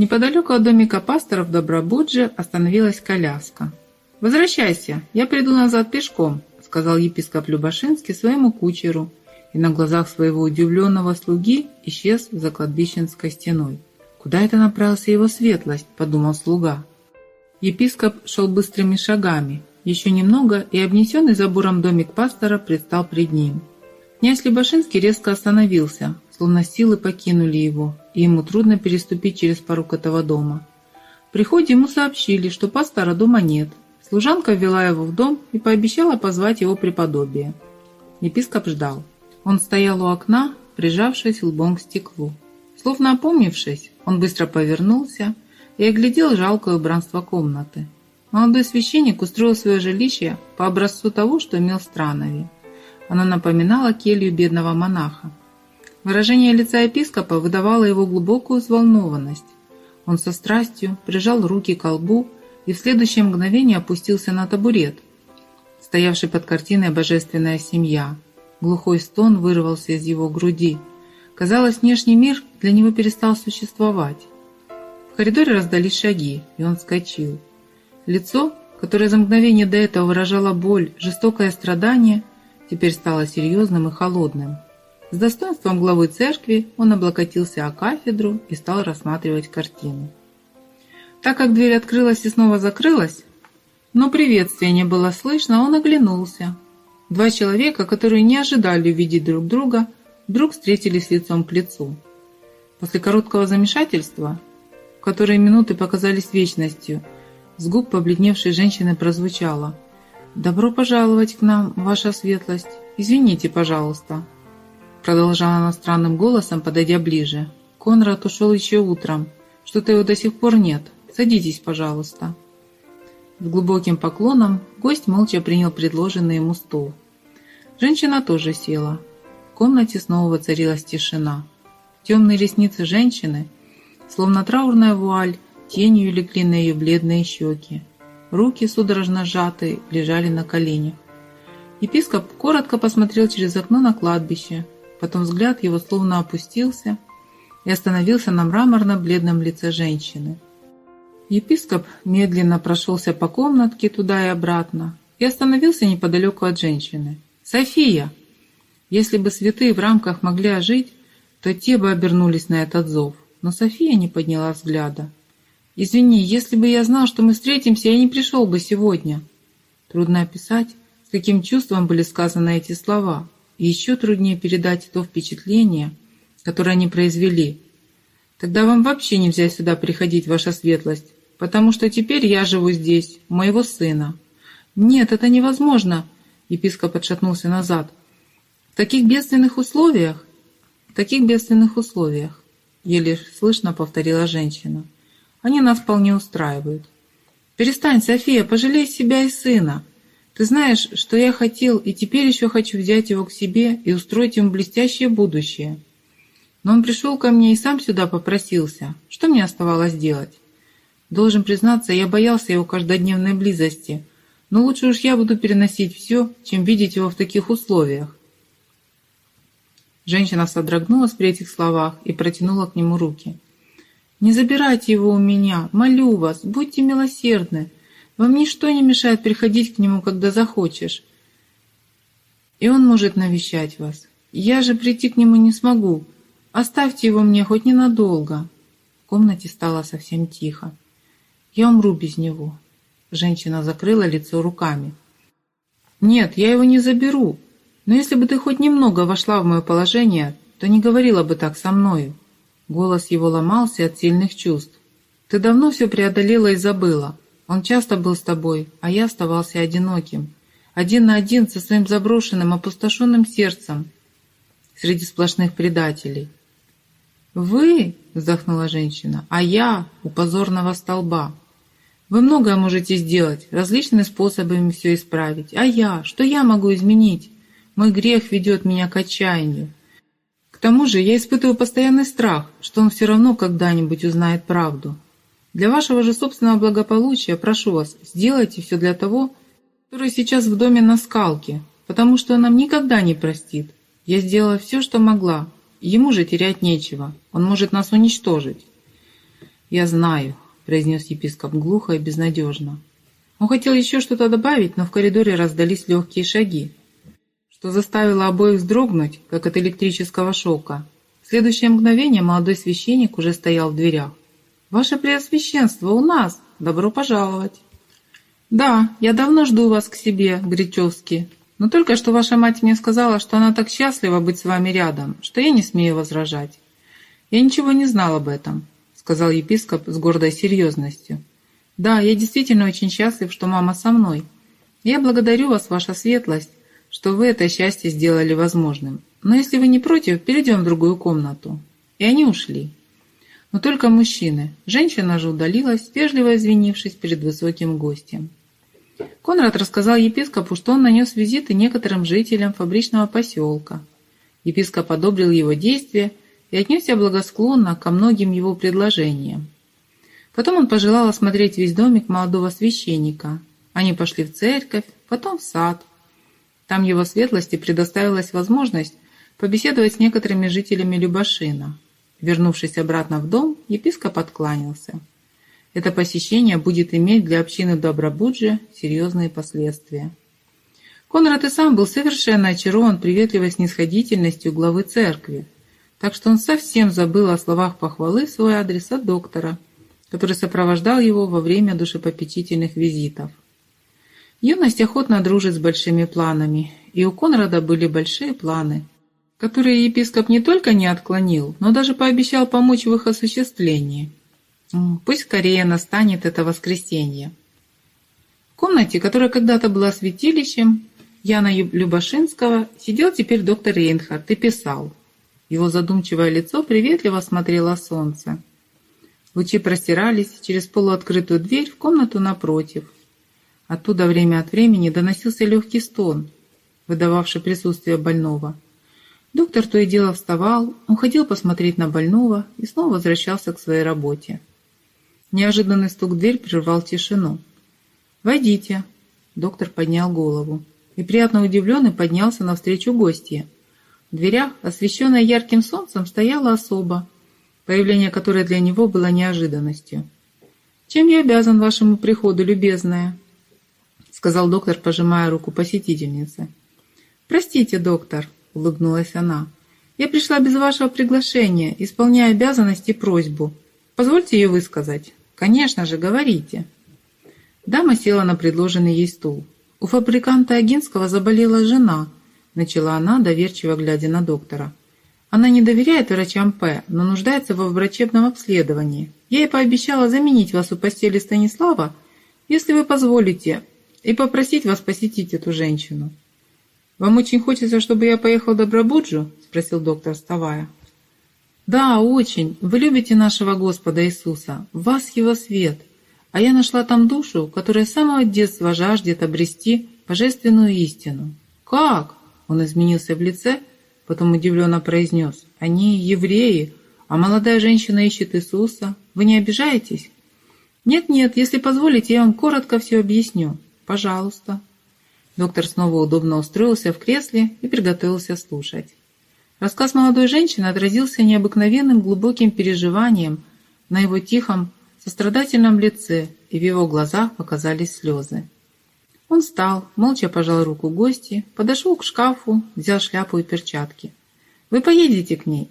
Неподалеку от домика пастора в Добробудже остановилась коляска. «Возвращайся, я приду назад пешком», — сказал епископ Любашинский своему кучеру, и на глазах своего удивленного слуги исчез за кладбищенской стеной. «Куда это направился его светлость?» – подумал слуга. Епископ шел быстрыми шагами. Еще немного, и обнесенный забором домик пастора предстал пред ним. Князь Любашинский резко остановился, словно силы покинули его, и ему трудно переступить через порог этого дома. В приходе ему сообщили, что пастора дома нет. Служанка ввела его в дом и пообещала позвать его преподобие. Епископ ждал. Он стоял у окна, прижавшись лбом к стеклу. Словно опомнившись, он быстро повернулся и оглядел жалкое убранство комнаты. Молодой священник устроил свое жилище по образцу того, что имел в Странове. Оно напоминало келью бедного монаха. Выражение лица епископа выдавало его глубокую взволнованность. Он со страстью прижал руки к лбу и в следующее мгновение опустился на табурет, стоявший под картиной «Божественная семья», Глухой стон вырвался из его груди. Казалось, внешний мир для него перестал существовать. В коридоре раздались шаги, и он вскочил. Лицо, которое за мгновение до этого выражало боль, жестокое страдание, теперь стало серьезным и холодным. С достоинством главы церкви он облокотился о кафедру и стал рассматривать картину. Так как дверь открылась и снова закрылась, но приветствия не было слышно, он оглянулся. Два человека, которые не ожидали увидеть друг друга, вдруг встретились лицом к лицу. После короткого замешательства, в которое минуты показались вечностью, с губ побледневшей женщины прозвучало «Добро пожаловать к нам, ваша светлость! Извините, пожалуйста!» Продолжала она странным голосом, подойдя ближе. «Конрад ушел еще утром. Что-то его до сих пор нет. Садитесь, пожалуйста!» С глубоким поклоном гость молча принял предложенный ему стул. Женщина тоже села. В комнате снова воцарилась тишина. Темные ресницы женщины, словно траурная вуаль, тенью легли на ее бледные щеки. Руки, судорожно сжатые, лежали на коленях. Епископ коротко посмотрел через окно на кладбище, потом взгляд его словно опустился и остановился на мраморно-бледном лице женщины. Епископ медленно прошелся по комнатке туда и обратно и остановился неподалеку от женщины. «София!» Если бы святые в рамках могли ожить, то те бы обернулись на этот зов. Но София не подняла взгляда. «Извини, если бы я знал, что мы встретимся, я не пришел бы сегодня». Трудно описать, с каким чувством были сказаны эти слова, и еще труднее передать то впечатление, которое они произвели. «Тогда вам вообще нельзя сюда приходить, ваша светлость, потому что теперь я живу здесь, у моего сына». «Нет, это невозможно!» Епископ отшатнулся назад. «В таких бедственных условиях?» «В таких бедственных условиях», — еле слышно повторила женщина. «Они нас вполне устраивают». «Перестань, София, пожалей себя и сына. Ты знаешь, что я хотел и теперь еще хочу взять его к себе и устроить ему блестящее будущее. Но он пришел ко мне и сам сюда попросился. Что мне оставалось делать? Должен признаться, я боялся его каждодневной близости, но лучше уж я буду переносить все, чем видеть его в таких условиях. Женщина содрогнулась при этих словах и протянула к нему руки. «Не забирайте его у меня, молю вас, будьте милосердны. Вам ничто не мешает приходить к нему, когда захочешь. И он может навещать вас. Я же прийти к нему не смогу. Оставьте его мне хоть ненадолго». В комнате стало совсем тихо. «Я умру без него. Женщина закрыла лицо руками. «Нет, я его не заберу. Но если бы ты хоть немного вошла в мое положение, то не говорила бы так со мною». Голос его ломался от сильных чувств. «Ты давно все преодолела и забыла. Он часто был с тобой, а я оставался одиноким. Один на один со своим заброшенным, опустошенным сердцем среди сплошных предателей». «Вы?» — вздохнула женщина. «А я у позорного столба. Вы многое можете сделать, различными способами все исправить. А я? Что я могу изменить? Мой грех ведет меня к отчаянию. К тому же я испытываю постоянный страх, что он все равно когда-нибудь узнает правду. Для вашего же собственного благополучия прошу вас, сделайте все для того, который сейчас в доме на скалке, потому что он нам никогда не простит. Я сделала все, что могла. Ему же терять нечего. Он может нас уничтожить. «Я знаю», — произнес епископ глухо и безнадежно. Он хотел еще что-то добавить, но в коридоре раздались легкие шаги, что заставило обоих вздрогнуть, как от электрического шока. В следующее мгновение молодой священник уже стоял в дверях. «Ваше Преосвященство, у нас! Добро пожаловать!» «Да, я давно жду вас к себе, Гречевский, но только что ваша мать мне сказала, что она так счастлива быть с вами рядом, что я не смею возражать. Я ничего не знал об этом», — сказал епископ с гордой серьезностью. «Да, я действительно очень счастлив, что мама со мной. Я благодарю вас, ваша светлость, что вы это счастье сделали возможным. Но если вы не против, перейдем в другую комнату». И они ушли. Но только мужчины. Женщина же удалилась, вежливо извинившись перед высоким гостем. Конрад рассказал епископу, что он нанес визиты некоторым жителям фабричного поселка. Епископ одобрил его действия и отнесся благосклонно ко многим его предложениям. Потом он пожелал осмотреть весь домик молодого священника. Они пошли в церковь, потом в сад. Там его светлости предоставилась возможность побеседовать с некоторыми жителями Любашина. Вернувшись обратно в дом, епископ откланялся. Это посещение будет иметь для общины Добробуджи серьезные последствия. Конрад и сам был совершенно очарован приветливой снисходительностью главы церкви, так что он совсем забыл о словах похвалы в свой адрес от доктора, который сопровождал его во время душепопечительных визитов. Юность охотно дружит с большими планами, и у Конрада были большие планы, которые епископ не только не отклонил, но даже пообещал помочь в их осуществлении – Пусть скорее настанет это воскресенье. В комнате, которая когда-то была святилищем Яна Любашинского, сидел теперь доктор Рейнхард и писал. Его задумчивое лицо приветливо смотрело солнце. Лучи простирались через полуоткрытую дверь в комнату напротив. Оттуда время от времени доносился легкий стон, выдававший присутствие больного. Доктор то и дело вставал, уходил посмотреть на больного и снова возвращался к своей работе. Неожиданный стук в дверь прервал тишину. «Войдите!» Доктор поднял голову и, приятно удивленный, поднялся навстречу гостье. В дверях, освещенная ярким солнцем, стояла особа, появление которой для него было неожиданностью. «Чем я обязан вашему приходу, любезная?» сказал доктор, пожимая руку посетительницы. «Простите, доктор», — улыбнулась она. «Я пришла без вашего приглашения, исполняя обязанности и просьбу. Позвольте ее высказать». «Конечно же, говорите». Дама села на предложенный ей стул. «У фабриканта Агинского заболела жена», — начала она, доверчиво глядя на доктора. «Она не доверяет врачам П, но нуждается во врачебном обследовании. Я ей пообещала заменить вас у постели Станислава, если вы позволите, и попросить вас посетить эту женщину». «Вам очень хочется, чтобы я поехал в Добробуджу?» — спросил доктор, вставая. «Да, очень. Вы любите нашего Господа Иисуса. В вас Его свет. А я нашла там душу, которая с самого детства жаждет обрести божественную истину». «Как?» Он изменился в лице, потом удивленно произнес. «Они евреи, а молодая женщина ищет Иисуса. Вы не обижаетесь?» «Нет-нет, если позволите, я вам коротко все объясню. Пожалуйста». Доктор снова удобно устроился в кресле и приготовился слушать. Рассказ молодой женщины отразился необыкновенным глубоким переживанием на его тихом, сострадательном лице, и в его глазах показались слезы. Он встал, молча пожал руку гости, подошел к шкафу, взял шляпу и перчатки. «Вы поедете к ней?»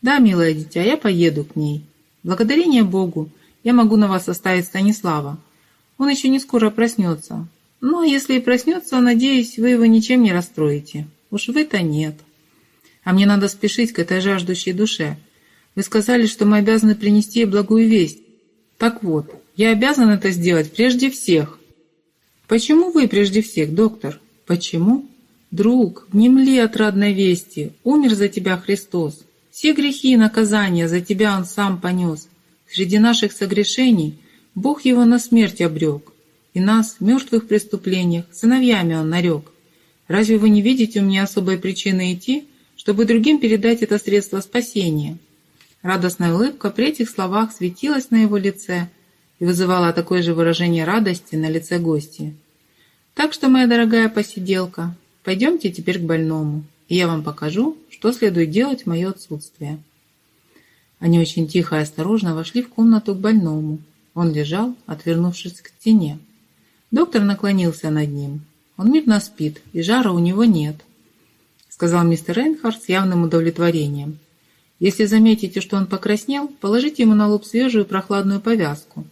«Да, милое дитя, я поеду к ней. Благодарение Богу, я могу на вас оставить Станислава. Он еще не скоро проснется. Но если и проснется, надеюсь, вы его ничем не расстроите. Уж вы-то нет». А мне надо спешить к этой жаждущей душе. Вы сказали, что мы обязаны принести ей благую весть. Так вот, я обязан это сделать прежде всех. Почему вы прежде всех, доктор? Почему? Друг, внемли отрадной вести. Умер за тебя Христос. Все грехи и наказания за тебя Он сам понес. Среди наших согрешений Бог его на смерть обрек. И нас, мертвых преступлениях, сыновьями Он нарек. Разве вы не видите у меня особой причины идти, чтобы другим передать это средство спасения. Радостная улыбка при этих словах светилась на его лице и вызывала такое же выражение радости на лице гостя. Так что, моя дорогая посиделка, пойдемте теперь к больному, и я вам покажу, что следует делать в мое отсутствие. Они очень тихо и осторожно вошли в комнату к больному. Он лежал, отвернувшись к стене. Доктор наклонился над ним. Он мирно спит, и жара у него нет, сказал мистер Рейнхард с явным удовлетворением. Если заметите, что он покраснел, положите ему на лоб свежую прохладную повязку.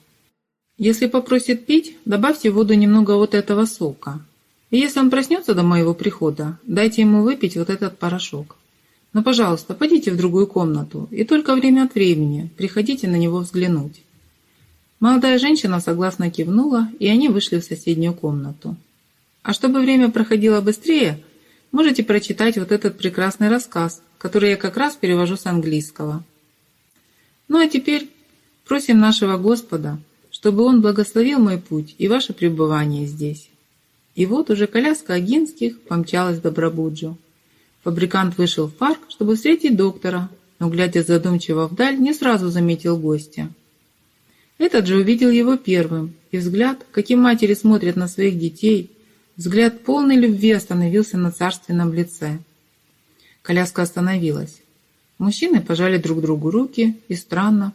Если попросит пить, добавьте в воду немного вот этого сока. И если он проснется до моего прихода, дайте ему выпить вот этот порошок. Но, пожалуйста, пойдите в другую комнату и только время от времени приходите на него взглянуть. Молодая женщина согласно кивнула, и они вышли в соседнюю комнату. А чтобы время проходило быстрее, можете прочитать вот этот прекрасный рассказ, который я как раз перевожу с английского. Ну а теперь просим нашего Господа, чтобы Он благословил мой путь и ваше пребывание здесь. И вот уже коляска Агинских помчалась в Добробуджу. Фабрикант вышел в парк, чтобы встретить доктора, но, глядя задумчиво вдаль, не сразу заметил гостя. Этот же увидел его первым, и взгляд, каким матери смотрят на своих детей, взгляд полной любви остановился на царственном лице. Коляска остановилась. Мужчины пожали друг другу руки, и странно,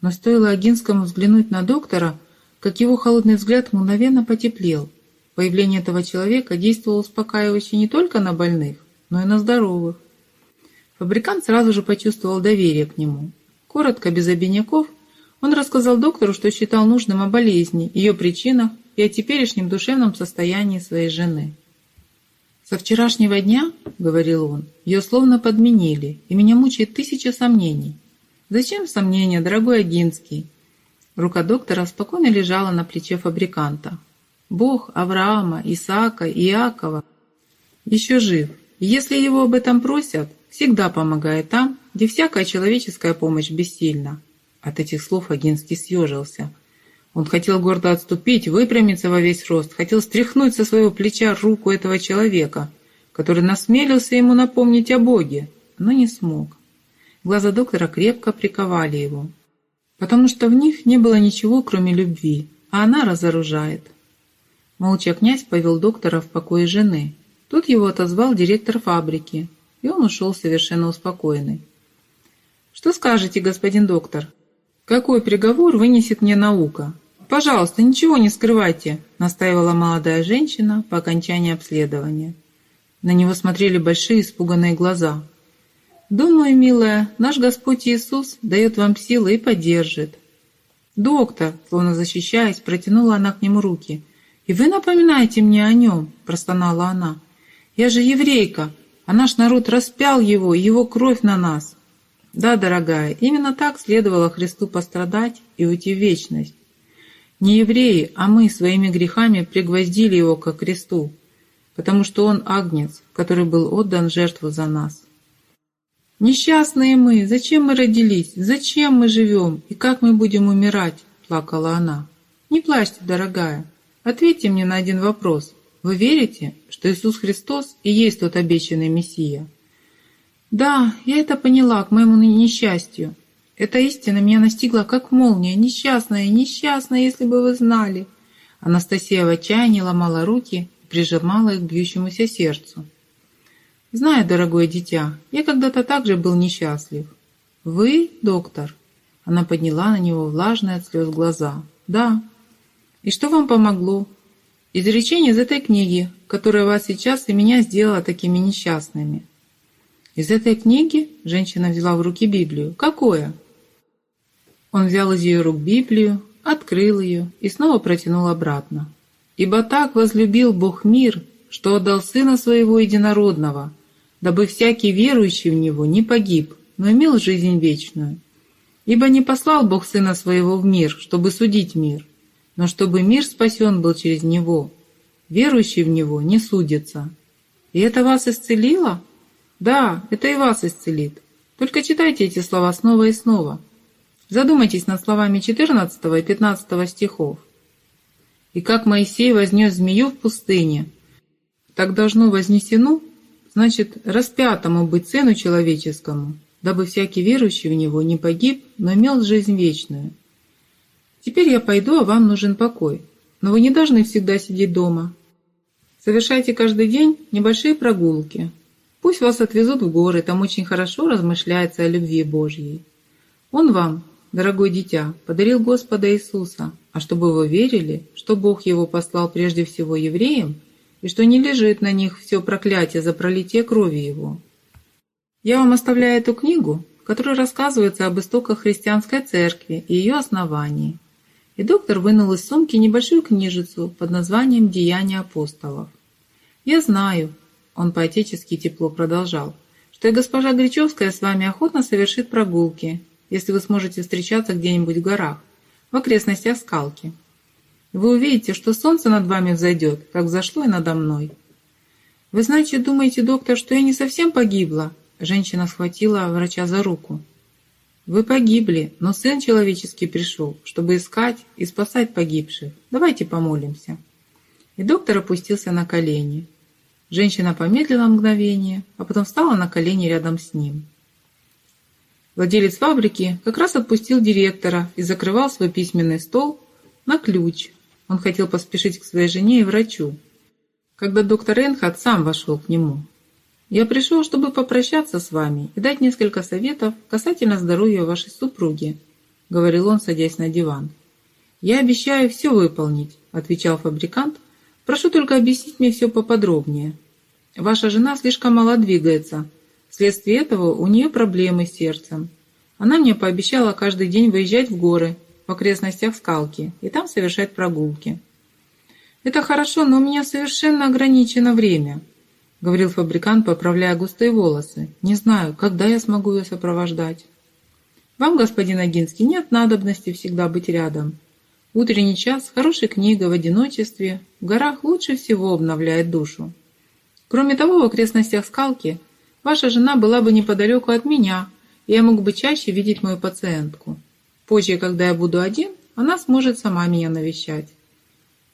но стоило Агинскому взглянуть на доктора, как его холодный взгляд мгновенно потеплел. Появление этого человека действовало успокаивающе не только на больных, но и на здоровых. Фабрикант сразу же почувствовал доверие к нему. Коротко, без обиняков, он рассказал доктору, что считал нужным о болезни, ее причинах и о теперешнем душевном состоянии своей жены. «Со вчерашнего дня, — говорил он, — ее словно подменили, и меня мучает тысяча сомнений. Зачем сомнения, дорогой Агинский?» Рука доктора спокойно лежала на плече фабриканта. «Бог Авраама, Исаака и Иакова еще жив, если его об этом просят, всегда помогает там, где всякая человеческая помощь бессильна. От этих слов Агинский съежился. Он хотел гордо отступить, выпрямиться во весь рост, хотел стряхнуть со своего плеча руку этого человека, который насмелился ему напомнить о Боге, но не смог. Глаза доктора крепко приковали его, потому что в них не было ничего, кроме любви, а она разоружает. Молча князь повел доктора в покое жены, Тут его отозвал директор фабрики, и он ушел совершенно успокоенный. «Что скажете, господин доктор? Какой приговор вынесет мне наука? Пожалуйста, ничего не скрывайте», настаивала молодая женщина по окончании обследования. На него смотрели большие испуганные глаза. «Думаю, милая, наш Господь Иисус дает вам силы и поддержит». «Доктор», словно защищаясь, протянула она к нему руки. «И вы напоминаете мне о нем», простонала она. Я же еврейка, а наш народ распял его, его кровь на нас. Да, дорогая, именно так следовало Христу пострадать и уйти в вечность. Не евреи, а мы своими грехами пригвоздили его ко кресту, потому что он агнец, который был отдан жертву за нас. «Несчастные мы! Зачем мы родились? Зачем мы живем? И как мы будем умирать?» – плакала она. «Не плачьте, дорогая. Ответьте мне на один вопрос. Вы верите, что Иисус Христос и есть тот обещанный Мессия? Да, я это поняла к моему несчастью. Эта истина меня настигла как молния. Несчастная, несчастная, если бы вы знали. Анастасия в отчаянии ломала руки и прижимала их к бьющемуся сердцу. Знаю, дорогое дитя, я когда-то также был несчастлив. Вы, доктор? Она подняла на него влажные от слез глаза. Да. И что вам помогло? Изречение из этой книги, которая вас сейчас и меня сделала такими несчастными. Из этой книги женщина взяла в руки Библию. Какое? Он взял из ее рук Библию, открыл ее и снова протянул обратно. «Ибо так возлюбил Бог мир, что отдал Сына Своего Единородного, дабы всякий верующий в Него не погиб, но имел жизнь вечную. Ибо не послал Бог Сына Своего в мир, чтобы судить мир, но чтобы мир спасен был через Него. Верующий в Него не судится. И это вас исцелило? Да, это и вас исцелит. Только читайте эти слова снова и снова. Задумайтесь над словами 14 и 15 стихов. «И как Моисей вознес змею в пустыне, так должно вознесено, значит, распятому быть цену человеческому, дабы всякий верующий в Него не погиб, но имел жизнь вечную». Теперь я пойду, а вам нужен покой. Но вы не должны всегда сидеть дома. Совершайте каждый день небольшие прогулки. Пусть вас отвезут в горы, там очень хорошо размышляется о любви Божьей. Он вам, дорогое дитя, подарил Господа Иисуса, а чтобы вы верили, что Бог его послал прежде всего евреям, и что не лежит на них все проклятие за пролитие крови его. Я вам оставляю эту книгу, в которой рассказывается об истоках христианской церкви и ее основании. И доктор вынул из сумки небольшую книжицу под названием «Деяния апостолов». «Я знаю», — он поотечески тепло продолжал, «что и госпожа Гречевская с вами охотно совершит прогулки, если вы сможете встречаться где-нибудь в горах, в окрестностях скалки. Вы увидите, что солнце над вами взойдет, как взошло и надо мной. Вы, значит, думаете, доктор, что я не совсем погибла, Женщина схватила врача за руку. «Вы погибли, но Сын Человеческий пришел, чтобы искать и спасать погибших. Давайте помолимся». И доктор опустился на колени. Женщина помедлила мгновение, а потом встала на колени рядом с ним. Владелец фабрики как раз отпустил директора и закрывал свой письменный стол на ключ. Он хотел поспешить к своей жене и врачу, когда доктор Энхат сам вошел к нему. Я пришел, чтобы попрощаться с вами и дать несколько советов касательно здоровья вашей супруги», — говорил он, садясь на диван. «Я обещаю все выполнить», — отвечал фабрикант. «Прошу только объяснить мне все поподробнее. Ваша жена слишком мало двигается. Вследствие этого у нее проблемы с сердцем. Она мне пообещала каждый день выезжать в горы, в окрестностях скалки, и там совершать прогулки. Это хорошо, но у меня совершенно ограничено время. — говорил фабрикант, поправляя густые волосы. «Не знаю, когда я смогу ее сопровождать». «Вам, господин Агинский, нет надобности всегда быть рядом. Утренний час, хорошая книга в одиночестве, в горах лучше всего обновляет душу. Кроме того, в окрестностях скалки ваша жена была бы неподалеку от меня, и я мог бы чаще видеть мою пациентку. Позже, когда я буду один, она сможет сама меня навещать.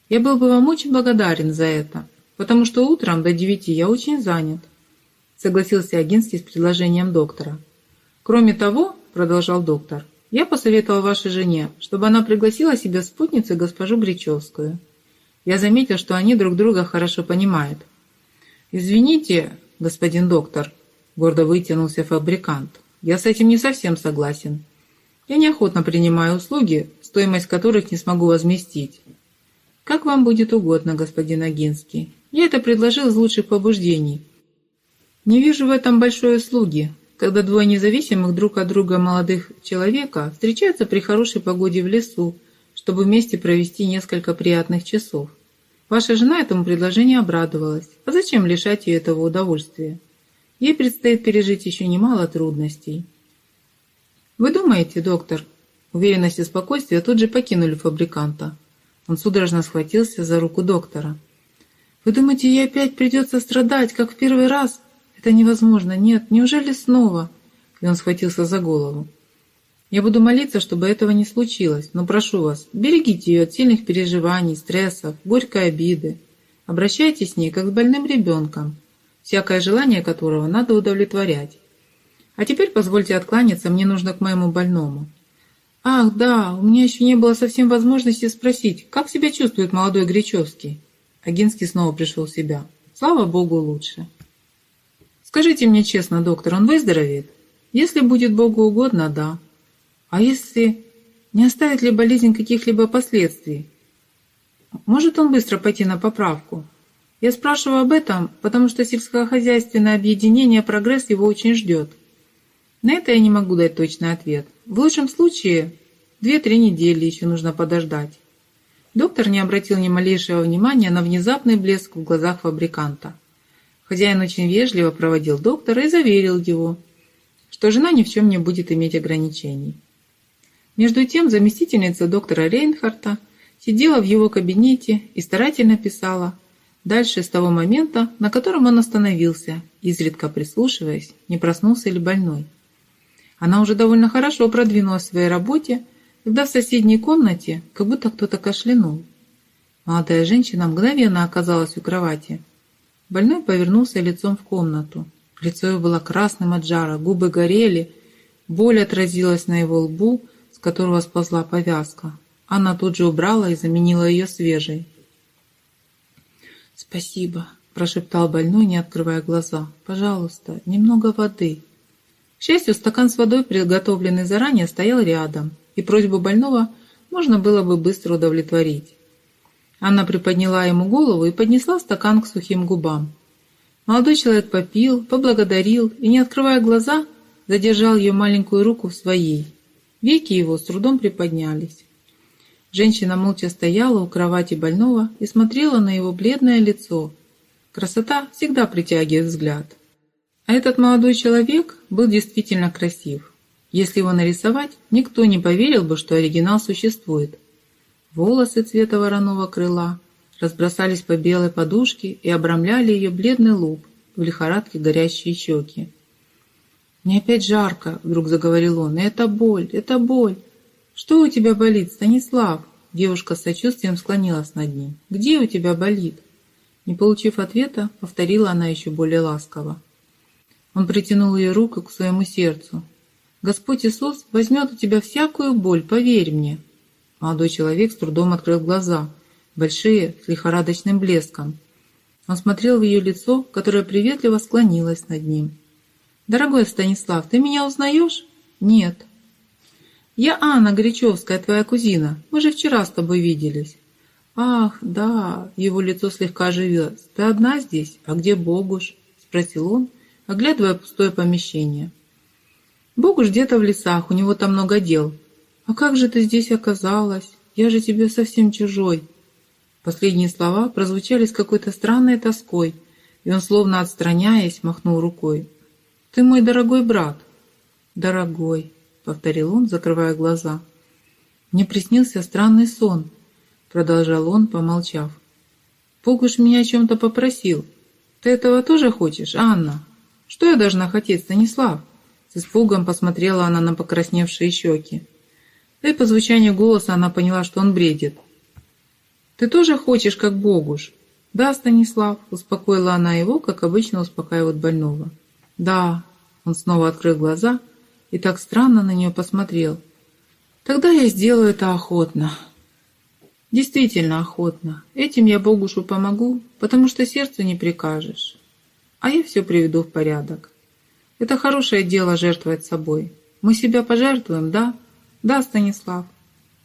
Я был бы вам очень благодарен за это» потому что утром до девяти я очень занят», — согласился Агинский с предложением доктора. «Кроме того», — продолжал доктор, — «я посоветовал вашей жене, чтобы она пригласила себе спутницу госпожу Гречевскую. Я заметил, что они друг друга хорошо понимают». «Извините, господин доктор», — гордо вытянулся фабрикант, — «я с этим не совсем согласен. Я неохотно принимаю услуги, стоимость которых не смогу возместить». «Как вам будет угодно, господин Агинский. Я это предложил из лучших побуждений. Не вижу в этом большой услуги, когда двое независимых друг от друга молодых человека встречаются при хорошей погоде в лесу, чтобы вместе провести несколько приятных часов. Ваша жена этому предложению обрадовалась. А зачем лишать ее этого удовольствия? Ей предстоит пережить еще немало трудностей. Вы думаете, доктор? Уверенность и спокойствие тут же покинули фабриканта. Он судорожно схватился за руку доктора. Вы думаете, ей опять придется страдать, как в первый раз? Это невозможно. Нет, неужели снова? И он схватился за голову. Я буду молиться, чтобы этого не случилось, но прошу вас, берегите ее от сильных переживаний, стрессов, горькой обиды. Обращайтесь с ней, как с больным ребенком, всякое желание которого надо удовлетворять. А теперь позвольте откланяться, мне нужно к моему больному. Ах, да, у меня еще не было совсем возможности спросить, как себя чувствует молодой Гречевский. Агинский снова пришел в себя. Слава Богу, лучше. Скажите мне честно, доктор, он выздоровеет? Если будет Богу угодно, да. А если не оставит ли болезнь каких-либо последствий? Может он быстро пойти на поправку? Я спрашиваю об этом, потому что сельскохозяйственное объединение «Прогресс» его очень ждет. На это я не могу дать точный ответ. В лучшем случае, две-три недели еще нужно подождать. Доктор не обратил ни малейшего внимания на внезапный блеск в глазах фабриканта. Хозяин очень вежливо проводил доктора и заверил его, что жена ни в чем не будет иметь ограничений. Между тем заместительница доктора Рейнхарта сидела в его кабинете и старательно писала, дальше с того момента, на котором он остановился, изредка прислушиваясь, не проснулся ли больной. Она уже довольно хорошо продвинулась в своей работе, когда в соседней комнате как будто кто-то кашлянул. Молодая женщина мгновенно оказалась у кровати. Больной повернулся лицом в комнату. Лицо его было красным от жара, губы горели, боль отразилась на его лбу, которого сползла повязка. Анна тут же убрала и заменила ее свежей. «Спасибо», – прошептал больной, не открывая глаза. «Пожалуйста, немного воды». К счастью, стакан с водой, приготовленный заранее, стоял рядом, и просьбу больного можно было бы быстро удовлетворить. Анна приподняла ему голову и поднесла стакан к сухим губам. Молодой человек попил, поблагодарил и, не открывая глаза, задержал ее маленькую руку в своей. Веки его с трудом приподнялись. Женщина молча стояла у кровати больного и смотрела на его бледное лицо. Красота всегда притягивает взгляд. А этот молодой человек был действительно красив. Если его нарисовать, никто не поверил бы, что оригинал существует. Волосы цвета вороного крыла разбросались по белой подушке и обрамляли ее бледный лоб, в лихорадке горящие щеки. «Мне опять жарко», — вдруг заговорил он, — «это боль, это боль. Что у тебя болит, Станислав?» Девушка с сочувствием склонилась над ним. «Где у тебя болит?» Не получив ответа, повторила она еще более ласково. Он притянул ее руку к своему сердцу. «Господь Иисус возьмет у тебя всякую боль, поверь мне», Молодой человек с трудом открыл глаза, большие, с лихорадочным блеском. Он смотрел в ее лицо, которое приветливо склонилось над ним. «Дорогой Станислав, ты меня узнаешь?» «Нет». «Я Анна Горячевская, твоя кузина. Мы же вчера с тобой виделись». «Ах, да!» — его лицо слегка оживилось. «Ты одна здесь? А где Богуш?» — спросил он, оглядывая пустое помещение. «Богуш где-то в лесах, у него там много дел. «А как же ты здесь оказалась? Я же тебе совсем чужой!» Последние слова прозвучали с какой-то странной тоской, и он, словно отстраняясь, махнул рукой. «Ты мой дорогой брат!» «Дорогой!» — повторил он, закрывая глаза. «Мне приснился странный сон», — продолжал он, помолчав. «Бог уж меня о чем-то попросил. Ты этого тоже хочешь, Анна? Что я должна хотеть, Станислав?» С испугом посмотрела она на покрасневшие щеки. Да и по звучанию голоса она поняла, что он бредит. «Ты тоже хочешь, как Богуш?» «Да, Станислав», — успокоила она его, как обычно успокаивают больного. «Да», — он снова открыл глаза и так странно на нее посмотрел. «Тогда я сделаю это охотно». «Действительно охотно. Этим я Богушу помогу, потому что сердцу не прикажешь. А я все приведу в порядок. Это хорошее дело жертвовать собой. Мы себя пожертвуем, да?» «Да, Станислав».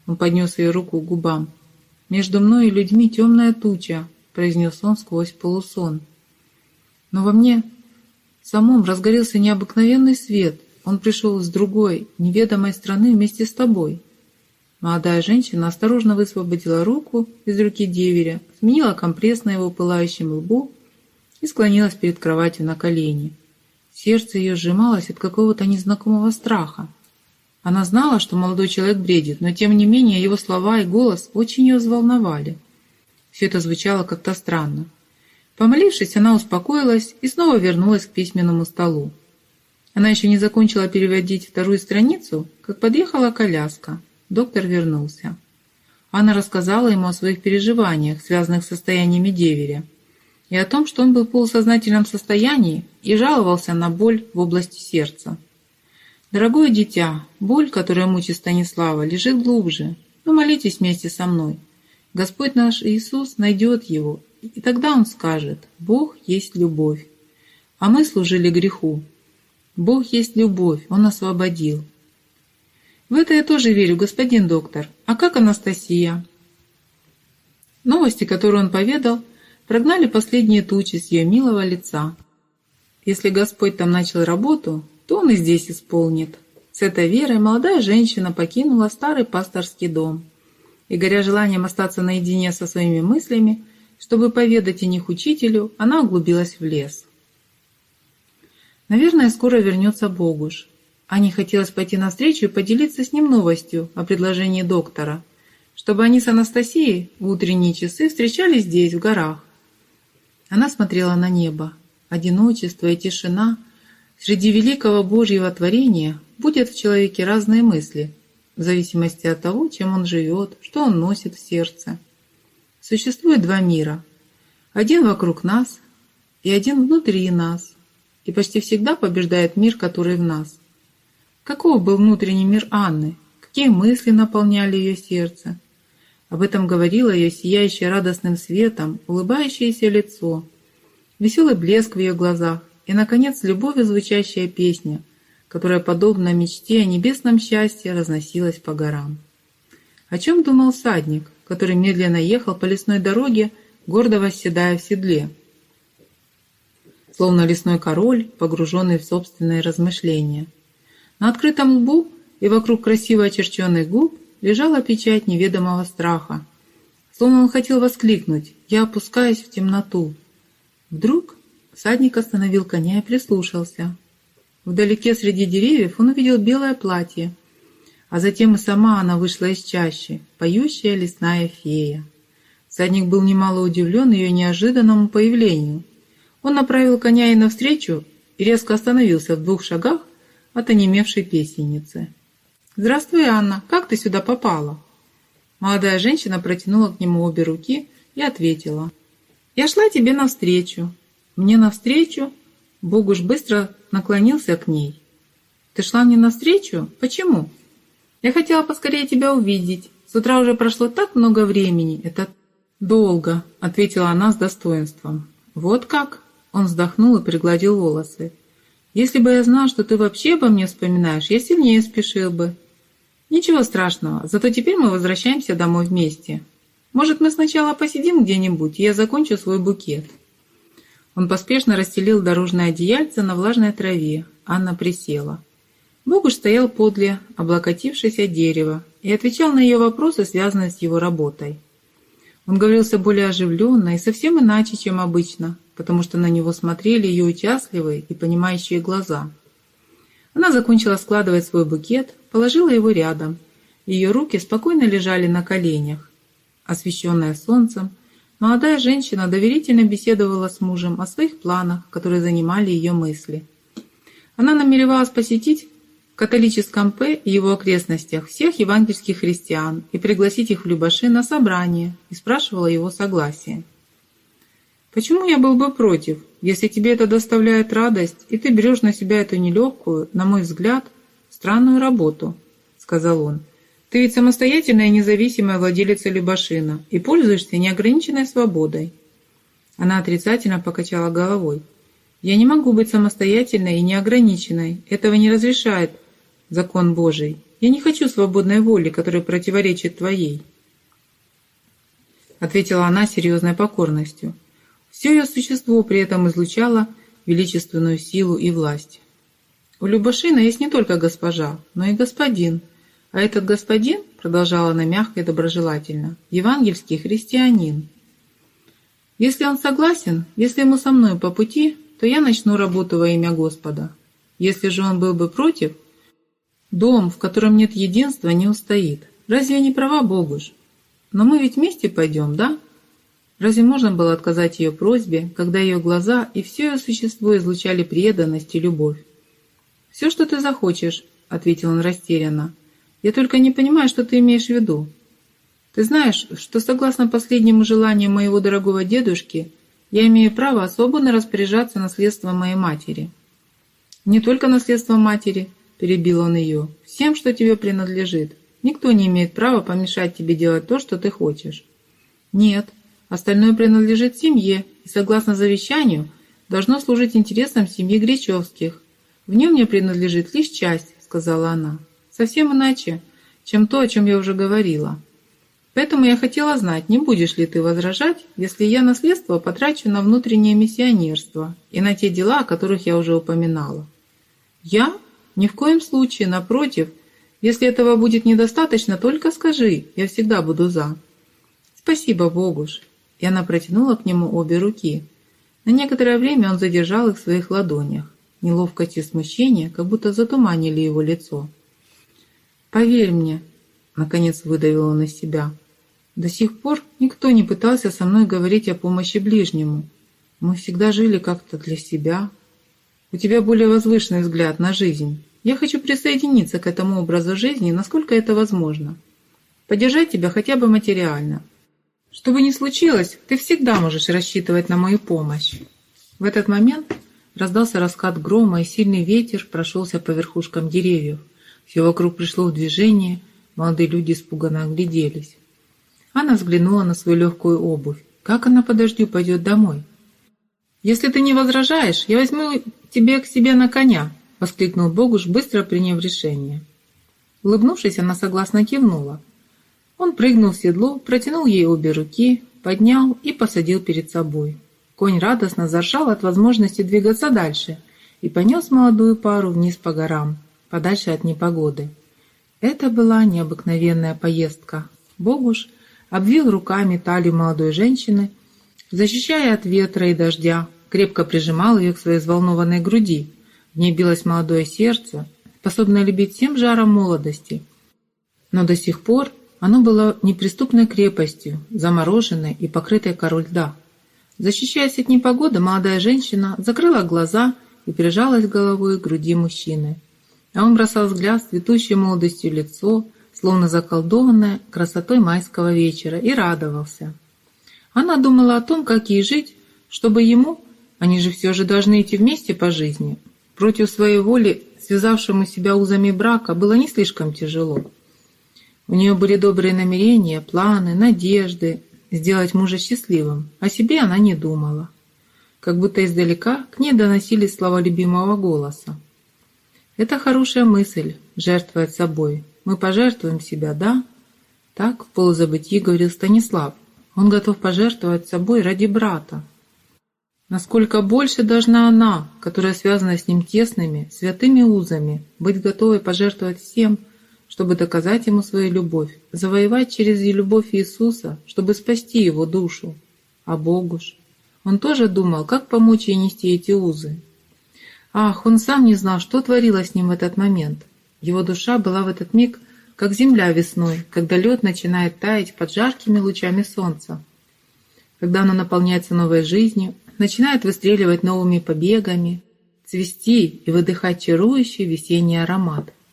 Он поднес ее руку к губам. «Между мной и людьми темная туча», — произнес он сквозь полусон. «Но во мне самом разгорелся необыкновенный свет. Он пришел из другой, неведомой страны вместе с тобой». Молодая женщина осторожно высвободила руку из руки деверя, сменила компресс на его пылающем лбу и склонилась перед кроватью на колени. Сердце ее сжималось от какого-то незнакомого страха. Она знала, что молодой человек бредит, но тем не менее его слова и голос очень ее взволновали. Все это звучало как-то странно. Помолившись, она успокоилась и снова вернулась к письменному столу. Она еще не закончила переводить вторую страницу, как подъехала коляска. Доктор вернулся. Анна рассказала ему о своих переживаниях, связанных с состояниями деверя, и о том, что он был в полусознательном состоянии и жаловался на боль в области сердца. Дорогое дитя, боль, которая мучит Станислава, лежит глубже, но молитесь вместе со мной. Господь наш Иисус найдет его, и тогда Он скажет, Бог есть любовь, а мы служили греху. Бог есть любовь, Он освободил. В это я тоже верю, господин доктор. А как Анастасия? Новости, которые он поведал, прогнали последние тучи с ее милого лица. Если Господь там начал работу, то он и здесь исполнит. С этой верой молодая женщина покинула старый пасторский дом. И, горя желанием остаться наедине со своими мыслями, чтобы поведать о них учителю, она углубилась в лес. Наверное, скоро вернется Богуш. Ане хотелось пойти навстречу и поделиться с ним новостью о предложении доктора, чтобы они с Анастасией в утренние часы встречались здесь, в горах. Она смотрела на небо. Одиночество и тишина – Среди великого Божьего творения будет в человеке разные мысли, в зависимости от того, чем он живет, что он носит в сердце. Существует два мира. Один вокруг нас и один внутри нас. И почти всегда побеждает мир, который в нас. Каков был внутренний мир Анны? Какие мысли наполняли ее сердце? Об этом говорило ее сияющее радостным светом, улыбающееся лицо, веселый блеск в ее глазах и, наконец, любовью звучащая песня, которая, подобно мечте о небесном счастье, разносилась по горам. О чем думал садник, который медленно ехал по лесной дороге, гордо восседая в седле? Словно лесной король, погруженный в собственные размышления. На открытом лбу и вокруг красиво очерченных губ лежала печать неведомого страха. Словно он хотел воскликнуть «Я опускаюсь в темноту». Вдруг садник остановил коня и прислушался. Вдалеке среди деревьев он увидел белое платье, а затем и сама она вышла из чащи, поющая лесная фея. Садник был немало удивлен ее неожиданному появлению. Он направил коня ей навстречу и резко остановился в двух шагах от онемевшей песенницы. «Здравствуй, Анна, как ты сюда попала?» Молодая женщина протянула к нему обе руки и ответила. «Я шла тебе навстречу». «Мне навстречу?» Бог уж быстро наклонился к ней. «Ты шла мне навстречу? Почему?» «Я хотела поскорее тебя увидеть. С утра уже прошло так много времени. Это долго», — ответила она с достоинством. «Вот как?» Он вздохнул и пригладил волосы. «Если бы я знал, что ты вообще обо мне вспоминаешь, я сильнее спешил бы». «Ничего страшного, зато теперь мы возвращаемся домой вместе. Может, мы сначала посидим где-нибудь, и я закончу свой букет». Он поспешно расстелил дорожное одеяльце на влажной траве. Анна присела. Богуш стоял подле, облокотившись от дерева, и отвечал на ее вопросы, связанные с его работой. Он говорился более оживленно и совсем иначе, чем обычно, потому что на него смотрели ее участливые и понимающие глаза. Она закончила складывать свой букет, положила его рядом. Ее руки спокойно лежали на коленях. Освещенная солнцем, Молодая женщина доверительно беседовала с мужем о своих планах, которые занимали ее мысли. Она намеревалась посетить католическом П и его окрестностях всех евангельских христиан и пригласить их в Любаши на собрание и спрашивала его согласия. «Почему я был бы против, если тебе это доставляет радость, и ты берешь на себя эту нелегкую, на мой взгляд, странную работу?» — сказал он. Ты ведь самостоятельная и независимая владелица Любашина и пользуешься неограниченной свободой. Она отрицательно покачала головой. Я не могу быть самостоятельной и неограниченной. Этого не разрешает закон Божий. Я не хочу свободной воли, которая противоречит твоей. Ответила она серьезной покорностью. Все ее существо при этом излучало величественную силу и власть. У Любашина есть не только госпожа, но и господин – а этот господин, продолжала она мягко и доброжелательно, евангельский христианин. Если он согласен, если ему со мной по пути, то я начну работу во имя Господа. Если же он был бы против, дом, в котором нет единства, не устоит. Разве не права Богуш? Но мы ведь вместе пойдем, да? Разве можно было отказать ее просьбе, когда ее глаза и все ее существо излучали преданность и любовь? «Все, что ты захочешь», — ответил он растерянно. Я только не понимаю, что ты имеешь в виду. Ты знаешь, что согласно последнему желанию моего дорогого дедушки, я имею право свободно распоряжаться наследством моей матери. Не только наследством матери, перебил он ее, всем, что тебе принадлежит. Никто не имеет права помешать тебе делать то, что ты хочешь. Нет, остальное принадлежит семье, и согласно завещанию, должно служить интересам семьи Гречевских. В нем мне принадлежит лишь часть, сказала она. Совсем иначе, чем то, о чем я уже говорила. Поэтому я хотела знать, не будешь ли ты возражать, если я наследство потрачу на внутреннее миссионерство и на те дела, о которых я уже упоминала. Я? Ни в коем случае, напротив, если этого будет недостаточно, только скажи, я всегда буду за. Спасибо, Богуш. И она протянула к нему обе руки. На некоторое время он задержал их в своих ладонях. Неловкость и смущение как будто затуманили его лицо. «Поверь мне», — наконец выдавил он из себя, «до сих пор никто не пытался со мной говорить о помощи ближнему. Мы всегда жили как-то для себя. У тебя более возвышенный взгляд на жизнь. Я хочу присоединиться к этому образу жизни, насколько это возможно. Поддержать тебя хотя бы материально. Что бы ни случилось, ты всегда можешь рассчитывать на мою помощь». В этот момент раздался раскат грома, и сильный ветер прошелся по верхушкам деревьев. Все вокруг пришло в движение, молодые люди испуганно огляделись. Она взглянула на свою легкую обувь. Как она по дождю пойдет домой? «Если ты не возражаешь, я возьму тебе к себе на коня», воскликнул Богуш, быстро приняв решение. Улыбнувшись, она согласно кивнула. Он прыгнул в седло, протянул ей обе руки, поднял и посадил перед собой. Конь радостно заржал от возможности двигаться дальше и понес молодую пару вниз по горам, подальше от непогоды. Это была необыкновенная поездка. Богуш обвил руками талию молодой женщины, защищая от ветра и дождя, крепко прижимал ее к своей взволнованной груди. В ней билось молодое сердце, способное любить всем жаром молодости. Но до сих пор оно было неприступной крепостью, замороженной и покрытой корой льда. Защищаясь от непогоды, молодая женщина закрыла глаза и прижалась головой к груди мужчины. А он бросал взгляд в цветущей молодостью лицо, словно заколдованное красотой майского вечера, и радовался. Она думала о том, как ей жить, чтобы ему, они же все же должны идти вместе по жизни, против своей воли, связавшему себя узами брака, было не слишком тяжело. У нее были добрые намерения, планы, надежды сделать мужа счастливым. О себе она не думала. Как будто издалека к ней доносились слова любимого голоса. «Это хорошая мысль – жертвовать собой. Мы пожертвуем себя, да?» Так в полузабытии говорил Станислав. Он готов пожертвовать собой ради брата. Насколько больше должна она, которая связана с ним тесными, святыми узами, быть готовой пожертвовать всем – чтобы доказать ему свою любовь, завоевать через любовь Иисуса, чтобы спасти его душу. А Богу ж? Он тоже думал, как помочь ей нести эти узы. Ах, он сам не знал, что творилось с ним в этот момент. Его душа была в этот миг, как земля весной, когда лед начинает таять под жаркими лучами солнца. Когда она наполняется новой жизнью, начинает выстреливать новыми побегами, цвести и выдыхать чарующий весенний аромат –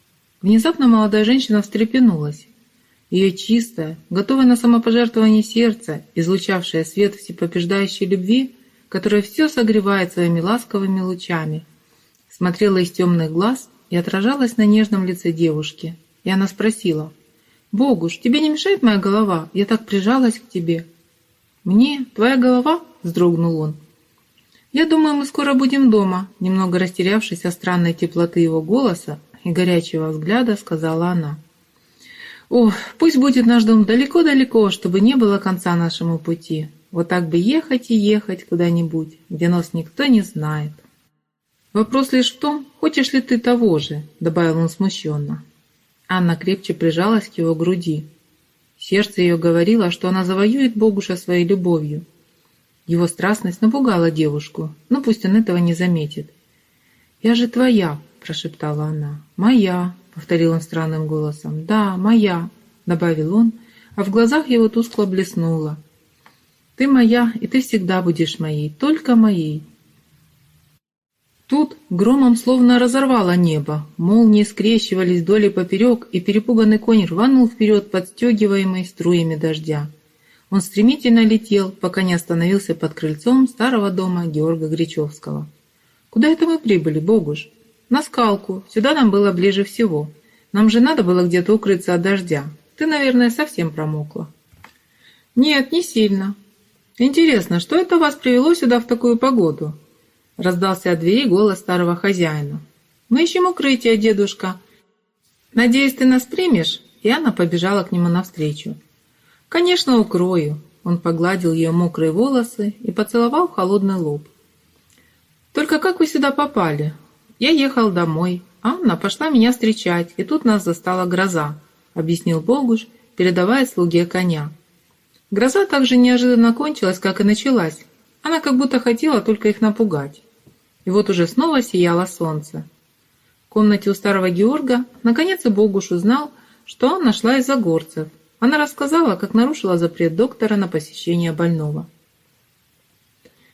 Внезапно молодая женщина встрепенулась. Ее чистое, готовое на самопожертвование сердце, излучавшее свет всепобеждающей любви, которая все согревает своими ласковыми лучами, смотрела из темных глаз и отражалась на нежном лице девушки. И она спросила, «Богуш, тебе не мешает моя голова? Я так прижалась к тебе». «Мне? Твоя голова?» – вздрогнул он. «Я думаю, мы скоро будем дома», – немного растерявшись от странной теплоты его голоса, и горячего взгляда сказала она. «Ох, пусть будет наш дом далеко-далеко, чтобы не было конца нашему пути. Вот так бы ехать и ехать куда-нибудь, где нас никто не знает». «Вопрос лишь в том, хочешь ли ты того же», — добавил он смущенно. Анна крепче прижалась к его груди. Сердце ее говорило, что она завоюет Богуша своей любовью. Его страстность напугала девушку, но пусть он этого не заметит. «Я же твоя», прошептала она. «Моя», — повторил он странным голосом. «Да, моя», — добавил он, а в глазах его тускло блеснуло. «Ты моя, и ты всегда будешь моей, только моей». Тут громом словно разорвало небо, молнии скрещивались вдоль поперек, и перепуганный конь рванул вперед, подстегиваемый струями дождя. Он стремительно летел, пока не остановился под крыльцом старого дома Георга Гречевского. «Куда это мы прибыли, Богуш?» «На скалку. Сюда нам было ближе всего. Нам же надо было где-то укрыться от дождя. Ты, наверное, совсем промокла». «Нет, не сильно. Интересно, что это вас привело сюда в такую погоду?» Раздался от двери голос старого хозяина. «Мы ищем укрытие, дедушка. Надеюсь, ты нас примешь?» И она побежала к нему навстречу. «Конечно, укрою». Он погладил ее мокрые волосы и поцеловал холодный лоб. «Только как вы сюда попали? Я ехал домой. Анна пошла меня встречать, и тут нас застала гроза, объяснил Богуш, передавая слуге коня. Гроза так же неожиданно кончилась, как и началась. Она как будто хотела только их напугать. И вот уже снова сияло солнце. В комнате у старого Георга наконец и Богуш узнал, что он нашла из-за горцев. Она рассказала, как нарушила запрет доктора на посещение больного.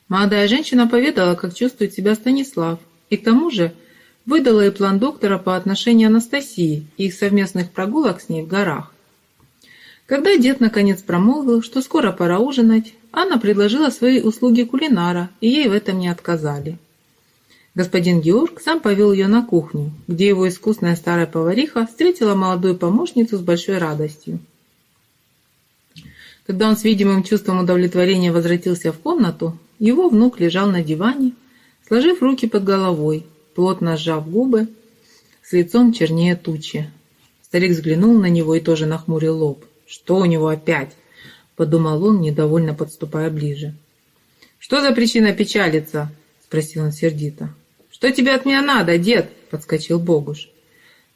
Молодая женщина поведала, как чувствует себя Станислав, и к тому же выдала и план доктора по отношению Анастасии и их совместных прогулок с ней в горах. Когда дед наконец промолвил, что скоро пора ужинать, Анна предложила свои услуги кулинара, и ей в этом не отказали. Господин Георг сам повел ее на кухню, где его искусная старая повариха встретила молодую помощницу с большой радостью. Когда он с видимым чувством удовлетворения возвратился в комнату, его внук лежал на диване, сложив руки под головой, плотно сжав губы, с лицом чернее тучи. Старик взглянул на него и тоже нахмурил лоб. «Что у него опять?» — подумал он, недовольно подступая ближе. «Что за причина печалиться?» — спросил он сердито. «Что тебе от меня надо, дед?» — подскочил Богуш.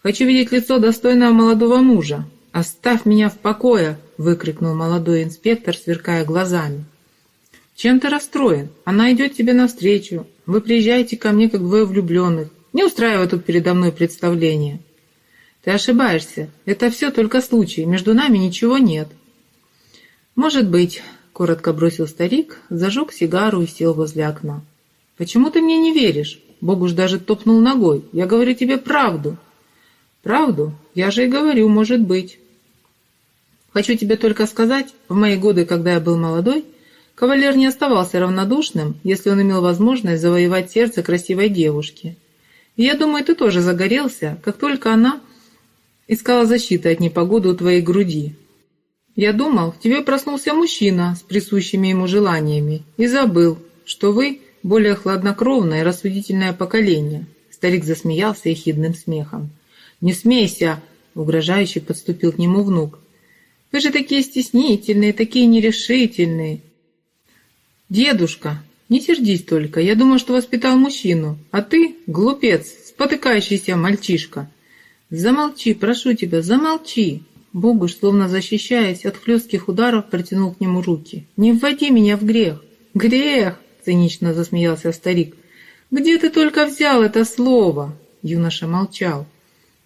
«Хочу видеть лицо достойного молодого мужа. Оставь меня в покое!» — выкрикнул молодой инспектор, сверкая глазами. «Чем ты расстроен? Она идет тебе навстречу. Вы приезжаете ко мне, как двое влюбленных. Не устраивай тут передо мной представление». «Ты ошибаешься. Это все только случай. Между нами ничего нет». «Может быть», — коротко бросил старик, зажег сигару и сел возле окна. «Почему ты мне не веришь?» Богуш даже топнул ногой. «Я говорю тебе правду». «Правду? Я же и говорю, может быть». «Хочу тебе только сказать, в мои годы, когда я был молодой, кавалер не оставался равнодушным, если он имел возможность завоевать сердце красивой девушки. И я думаю, ты тоже загорелся, как только она искала защиты от непогоды у твоей груди. Я думал, в тебе проснулся мужчина с присущими ему желаниями и забыл, что вы более хладнокровное и рассудительное поколение. Старик засмеялся ехидным смехом. «Не смейся!» — угрожающе подступил к нему внук. «Вы же такие стеснительные, такие нерешительные!» «Дедушка, не сердись только, я думаю, что воспитал мужчину, а ты — глупец, спотыкающийся мальчишка!» «Замолчи, прошу тебя, замолчи!» Богуш, словно защищаясь от хлестких ударов, протянул к нему руки. «Не вводи меня в грех!» «Грех!» — цинично засмеялся старик. «Где ты только взял это слово?» Юноша молчал.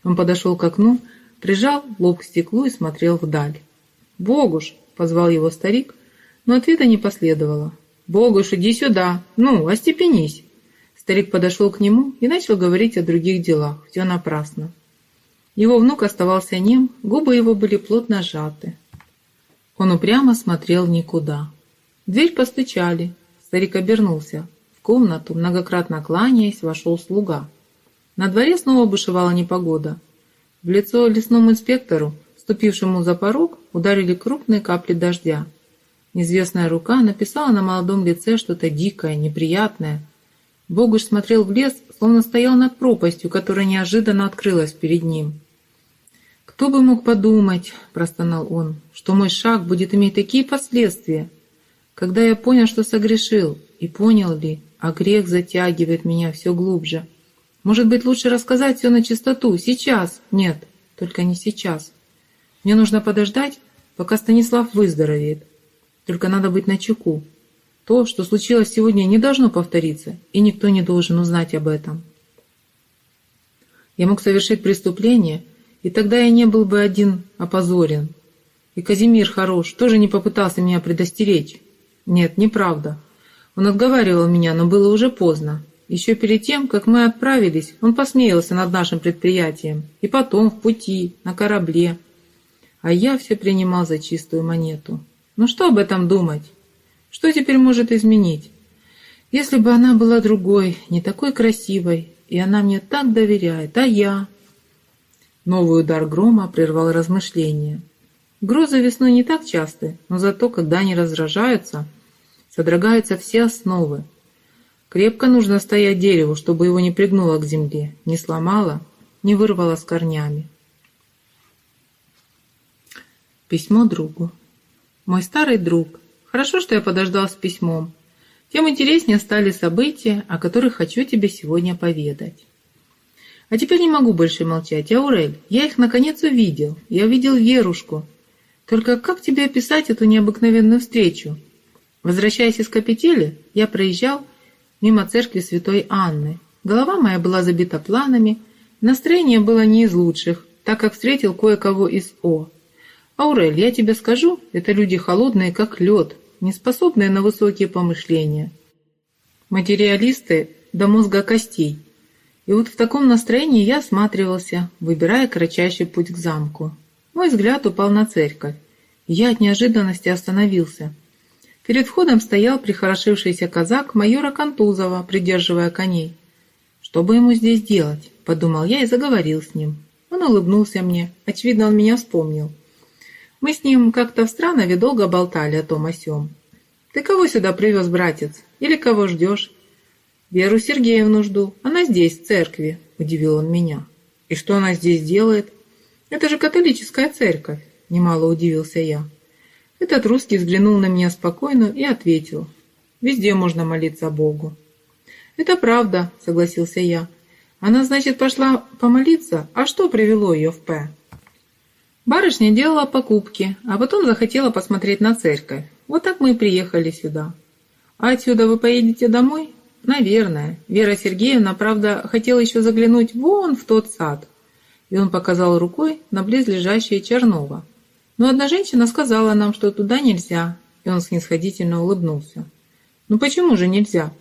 Он подошел к окну, прижал лоб к стеклу и смотрел вдаль. «Богуш!» — позвал его старик, но ответа не последовало. «Богуш, иди сюда! Ну, остепенись!» Старик подошел к нему и начал говорить о других делах. Все напрасно. Его внук оставался нем, губы его были плотно сжаты. Он упрямо смотрел никуда. В дверь постучали. Старик обернулся. В комнату, многократно кланяясь, вошел слуга. На дворе снова бушевала непогода. В лицо лесному инспектору, ступившему за порог, ударили крупные капли дождя. Неизвестная рука написала на молодом лице что-то дикое, неприятное. Богуш смотрел в лес, словно стоял над пропастью, которая неожиданно открылась перед ним. «Кто бы мог подумать, — простонал он, — что мой шаг будет иметь такие последствия? Когда я понял, что согрешил, и понял ли, а грех затягивает меня все глубже. Может быть, лучше рассказать все на чистоту, сейчас? Нет, только не сейчас. Мне нужно подождать, пока Станислав выздоровеет. Только надо быть начеку. То, что случилось сегодня, не должно повториться, и никто не должен узнать об этом. Я мог совершить преступление — и тогда я не был бы один опозорен. И Казимир хорош, тоже не попытался меня предостеречь. Нет, неправда. Он отговаривал меня, но было уже поздно. Еще перед тем, как мы отправились, он посмеялся над нашим предприятием. И потом, в пути, на корабле. А я все принимал за чистую монету. Ну что об этом думать? Что теперь может изменить? Если бы она была другой, не такой красивой, и она мне так доверяет, а я... Новый удар грома прервал размышления. Грозы весной не так часты, но зато, когда они разражаются, содрогаются все основы. Крепко нужно стоять дереву, чтобы его не пригнуло к земле, не сломало, не вырвало с корнями. Письмо другу. Мой старый друг. Хорошо, что я подождал с письмом. Тем интереснее стали события, о которых хочу тебе сегодня поведать. А теперь не могу больше молчать. Аурель, я их наконец увидел. Я увидел Верушку. Только как тебе описать эту необыкновенную встречу? Возвращаясь из Капители, я проезжал мимо церкви святой Анны. Голова моя была забита планами, настроение было не из лучших, так как встретил кое-кого из О. Аурель, я тебе скажу, это люди холодные, как лед, не способные на высокие помышления. Материалисты до мозга костей. И вот в таком настроении я осматривался, выбирая кратчайший путь к замку. Мой взгляд упал на церковь. Я от неожиданности остановился. Перед входом стоял прихорошившийся казак майора Контузова, придерживая коней. «Что бы ему здесь делать?» – подумал я и заговорил с ним. Он улыбнулся мне. Очевидно, он меня вспомнил. Мы с ним как-то в Странове долго болтали о том о сём. «Ты кого сюда привез, братец? Или кого ждешь?» «Веру Сергеевну жду. Она здесь, в церкви», – удивил он меня. «И что она здесь делает?» «Это же католическая церковь», – немало удивился я. Этот русский взглянул на меня спокойно и ответил. «Везде можно молиться Богу». «Это правда», – согласился я. «Она, значит, пошла помолиться? А что привело ее в П?» Барышня делала покупки, а потом захотела посмотреть на церковь. Вот так мы и приехали сюда. А отсюда вы поедете домой? Наверное. Вера Сергеевна, правда, хотела еще заглянуть вон в тот сад. И он показал рукой на близлежащее Черново. Но одна женщина сказала нам, что туда нельзя, и он снисходительно улыбнулся. Ну почему же нельзя?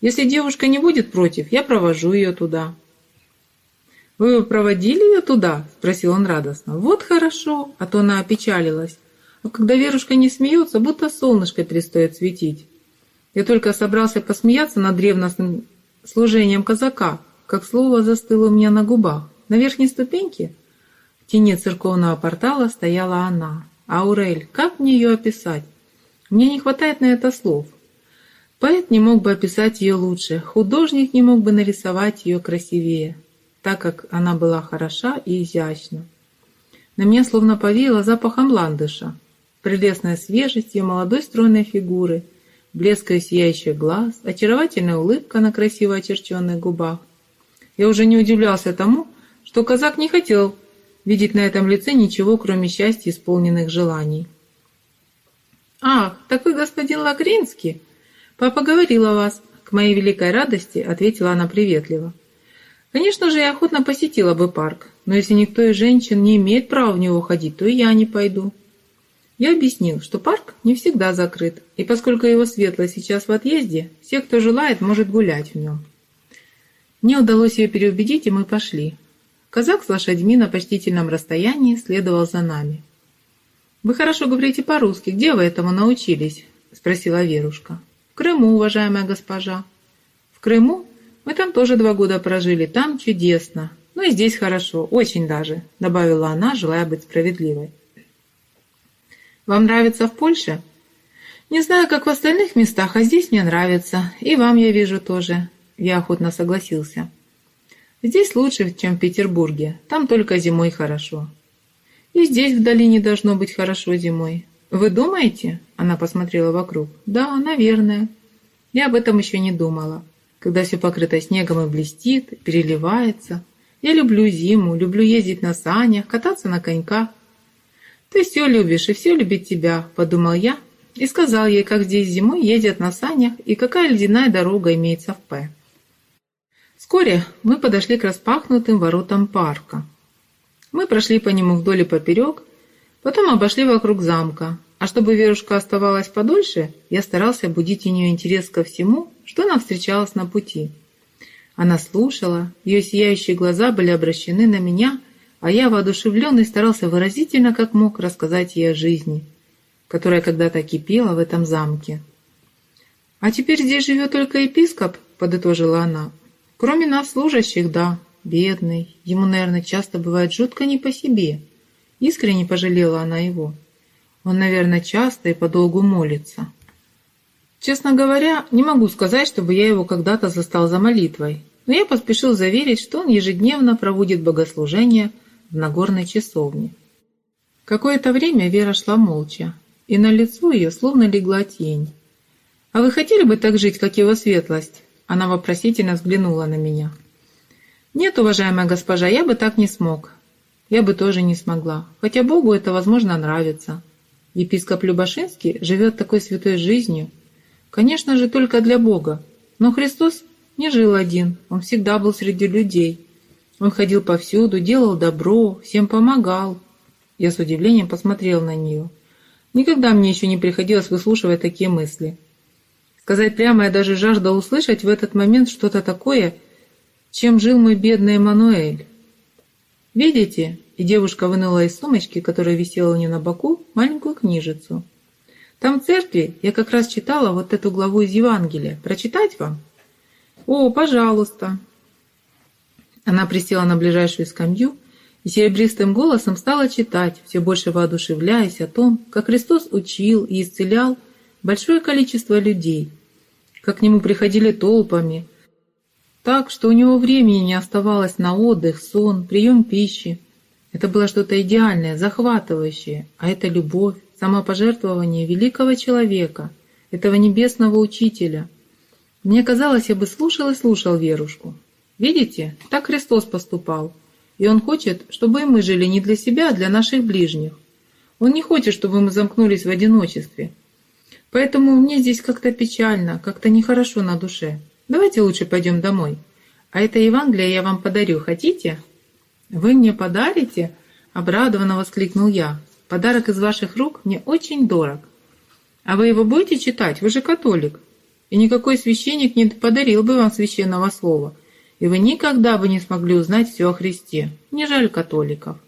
Если девушка не будет против, я провожу ее туда. «Вы проводили ее туда?» – спросил он радостно. «Вот хорошо!» – а то она опечалилась. А когда Верушка не смеется, будто солнышко перестает светить. Я только собрался посмеяться над древностным служением казака, как слово застыло у меня на губах. На верхней ступеньке в тени церковного портала стояла она. Аурель, как мне ее описать? Мне не хватает на это слов. Поэт не мог бы описать ее лучше, художник не мог бы нарисовать ее красивее, так как она была хороша и изящна. На меня словно повеяло запахом ландыша, прелестная свежесть ее молодой стройной фигуры – блеск ее сияющих глаз, очаровательная улыбка на красиво очерченных губах. Я уже не удивлялся тому, что казак не хотел видеть на этом лице ничего, кроме счастья исполненных желаний. «Ах, так вы господин Лагринский? Папа говорил о вас». К моей великой радости ответила она приветливо. «Конечно же, я охотно посетила бы парк, но если никто из женщин не имеет права в него ходить, то и я не пойду. Я объяснил, что парк не всегда закрыт, и поскольку его светлость сейчас в отъезде, все, кто желает, может гулять в нем. Мне удалось ее переубедить, и мы пошли. Казак с лошадьми на почтительном расстоянии следовал за нами. «Вы хорошо говорите по-русски. Где вы этому научились?» – спросила Верушка. «В Крыму, уважаемая госпожа». «В Крыму? Мы там тоже два года прожили. Там чудесно. Ну и здесь хорошо, очень даже», – добавила она, желая быть справедливой. Вам нравится в Польше? Не знаю, как в остальных местах, а здесь мне нравится. И вам, я вижу, тоже. Я охотно согласился. Здесь лучше, чем в Петербурге. Там только зимой хорошо. И здесь в долине должно быть хорошо зимой. Вы думаете? Она посмотрела вокруг. Да, наверное. Я об этом еще не думала. Когда все покрыто снегом и блестит, переливается. Я люблю зиму, люблю ездить на санях, кататься на коньках. «Ты все любишь, и все любит тебя», – подумал я и сказал ей, как здесь зимой ездят на санях и какая ледяная дорога имеется в П. Вскоре мы подошли к распахнутым воротам парка. Мы прошли по нему вдоль и поперек, потом обошли вокруг замка, а чтобы Верушка оставалась подольше, я старался будить у нее интерес ко всему, что нам встречалось на пути. Она слушала, ее сияющие глаза были обращены на меня, а я, воодушевленный, старался выразительно, как мог, рассказать ей о жизни, которая когда-то кипела в этом замке. «А теперь здесь живет только епископ», — подытожила она. «Кроме нас, служащих, да, бедный. Ему, наверное, часто бывает жутко не по себе». Искренне пожалела она его. Он, наверное, часто и подолгу молится. Честно говоря, не могу сказать, чтобы я его когда-то застал за молитвой, но я поспешил заверить, что он ежедневно проводит богослужение – в Нагорной часовне. Какое-то время Вера шла молча, и на лицо ее словно легла тень. «А вы хотели бы так жить, как его светлость?» Она вопросительно взглянула на меня. «Нет, уважаемая госпожа, я бы так не смог. Я бы тоже не смогла, хотя Богу это, возможно, нравится. Епископ Любашинский живет такой святой жизнью. Конечно же, только для Бога. Но Христос не жил один, Он всегда был среди людей. Он ходил повсюду, делал добро, всем помогал. Я с удивлением посмотрел на нее. Никогда мне еще не приходилось выслушивать такие мысли. Сказать прямо, я даже жаждал услышать в этот момент что-то такое, чем жил мой бедный Эммануэль. «Видите?» И девушка вынула из сумочки, которая висела у нее на боку, маленькую книжицу. «Там в церкви я как раз читала вот эту главу из Евангелия. Прочитать вам?» «О, пожалуйста!» Она присела на ближайшую скамью и серебристым голосом стала читать, все больше воодушевляясь о том, как Христос учил и исцелял большое количество людей, как к нему приходили толпами, так, что у него времени не оставалось на отдых, сон, прием пищи. Это было что-то идеальное, захватывающее, а это любовь, самопожертвование великого человека, этого небесного учителя. Мне казалось, я бы слушал и слушал Верушку. Видите, так Христос поступал. И Он хочет, чтобы и мы жили не для себя, а для наших ближних. Он не хочет, чтобы мы замкнулись в одиночестве. Поэтому мне здесь как-то печально, как-то нехорошо на душе. Давайте лучше пойдем домой. А это Евангелие я вам подарю, хотите?» «Вы мне подарите?» — обрадованно воскликнул я. «Подарок из ваших рук мне очень дорог. А вы его будете читать? Вы же католик. И никакой священник не подарил бы вам священного слова, и вы никогда бы не смогли узнать все о Христе. Не жаль католиков».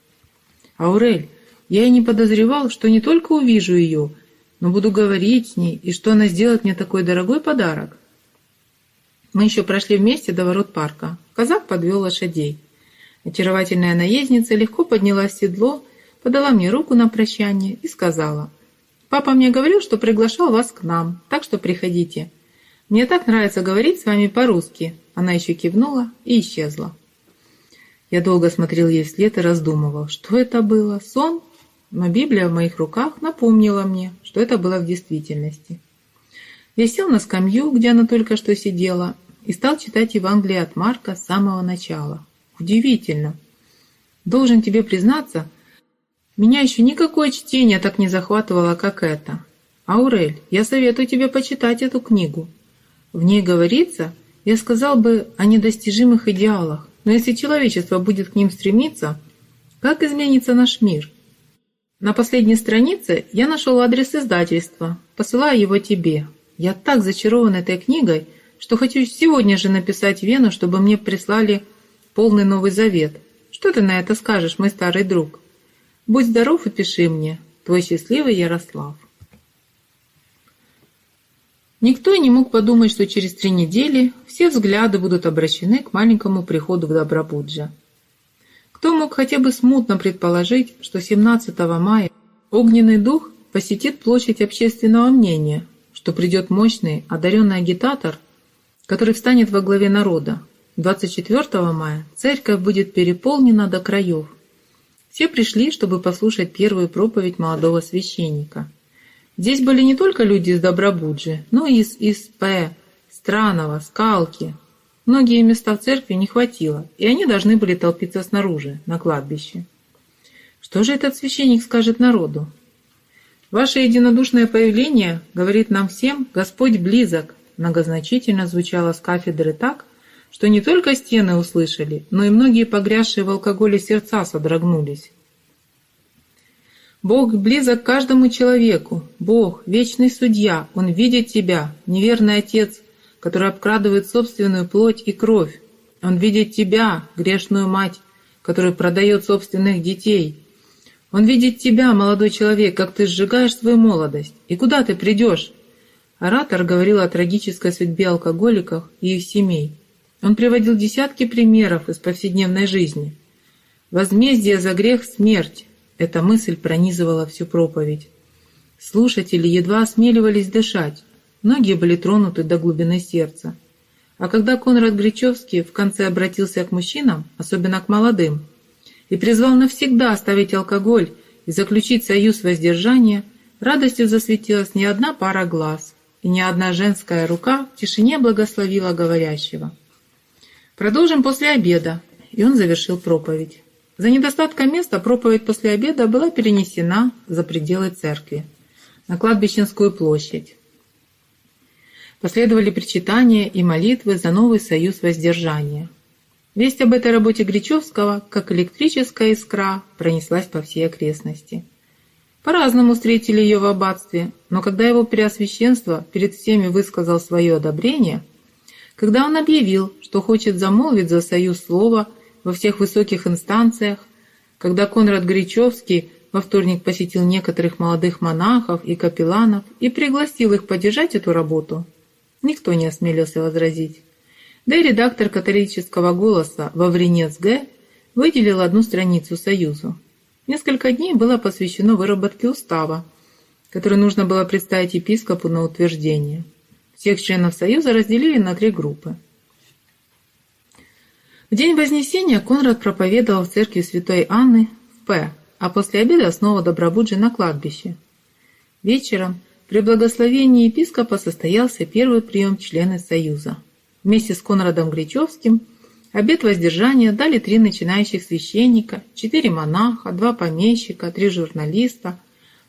«Аурель, я и не подозревал, что не только увижу ее, но буду говорить с ней, и что она сделает мне такой дорогой подарок». Мы еще прошли вместе до ворот парка. Казак подвел лошадей. Очаровательная наездница легко поднялась в седло, подала мне руку на прощание и сказала, «Папа мне говорил, что приглашал вас к нам, так что приходите. Мне так нравится говорить с вами по-русски». Она еще кивнула и исчезла. Я долго смотрел ей вслед и раздумывал, что это было, сон? Но Библия в моих руках напомнила мне, что это было в действительности. Я сел на скамью, где она только что сидела, и стал читать Евангелие от Марка с самого начала. Удивительно. Должен тебе признаться, меня еще никакое чтение так не захватывало, как это. Аурель, я советую тебе почитать эту книгу. В ней говорится, я сказал бы, о недостижимых идеалах, но если человечество будет к ним стремиться, как изменится наш мир? На последней странице я нашел адрес издательства, посылаю его тебе. Я так зачарован этой книгой, что хочу сегодня же написать Вену, чтобы мне прислали полный Новый Завет. Что ты на это скажешь, мой старый друг? Будь здоров и пиши мне. Твой счастливый Ярослав. Никто не мог подумать, что через три недели все взгляды будут обращены к маленькому приходу в Добробуджа. Кто мог хотя бы смутно предположить, что 17 мая огненный дух посетит площадь общественного мнения, что придет мощный, одаренный агитатор, который встанет во главе народа, 24 мая церковь будет переполнена до краев. Все пришли, чтобы послушать первую проповедь молодого священника. Здесь были не только люди из Добробуджи, но и из ИСП, Странова, Скалки. Многие места в церкви не хватило, и они должны были толпиться снаружи, на кладбище. Что же этот священник скажет народу? Ваше единодушное появление говорит нам всем, Господь близок, многозначительно звучало с кафедры так, что не только стены услышали, но и многие погрязшие в алкоголе сердца содрогнулись. Бог близок каждому человеку. Бог – вечный судья. Он видит тебя, неверный отец, который обкрадывает собственную плоть и кровь. Он видит тебя, грешную мать, которая продает собственных детей. Он видит тебя, молодой человек, как ты сжигаешь свою молодость. И куда ты придешь? Оратор говорил о трагической судьбе алкоголиков и их семей. Он приводил десятки примеров из повседневной жизни. Возмездие за грех – смерть. Эта мысль пронизывала всю проповедь. Слушатели едва осмеливались дышать. Многие были тронуты до глубины сердца. А когда Конрад Гречевский в конце обратился к мужчинам, особенно к молодым, и призвал навсегда оставить алкоголь и заключить союз воздержания, радостью засветилась не одна пара глаз, и ни одна женская рука в тишине благословила говорящего. Продолжим после обеда. И он завершил проповедь. За недостатком места проповедь после обеда была перенесена за пределы церкви, на кладбищенскую площадь. Последовали причитания и молитвы за новый союз воздержания. Весть об этой работе Гречевского, как электрическая искра, пронеслась по всей окрестности. По-разному встретили ее в аббатстве, но когда его преосвященство перед всеми высказал свое одобрение, когда он объявил, что хочет замолвить за союз слова во всех высоких инстанциях, когда Конрад Гречевский во вторник посетил некоторых молодых монахов и капелланов и пригласил их поддержать эту работу, никто не осмелился возразить. Да и редактор католического голоса Вавринец Г. выделил одну страницу Союзу. Несколько дней было посвящено выработке устава, который нужно было представить епископу на утверждение. Всех членов Союза разделили на три группы. В день Вознесения Конрад проповедовал в церкви святой Анны в П, а после обеда снова добробуджи на кладбище. Вечером при благословении епископа состоялся первый прием членов Союза. Вместе с Конрадом Гречевским обет воздержания дали три начинающих священника, четыре монаха, два помещика, три журналиста,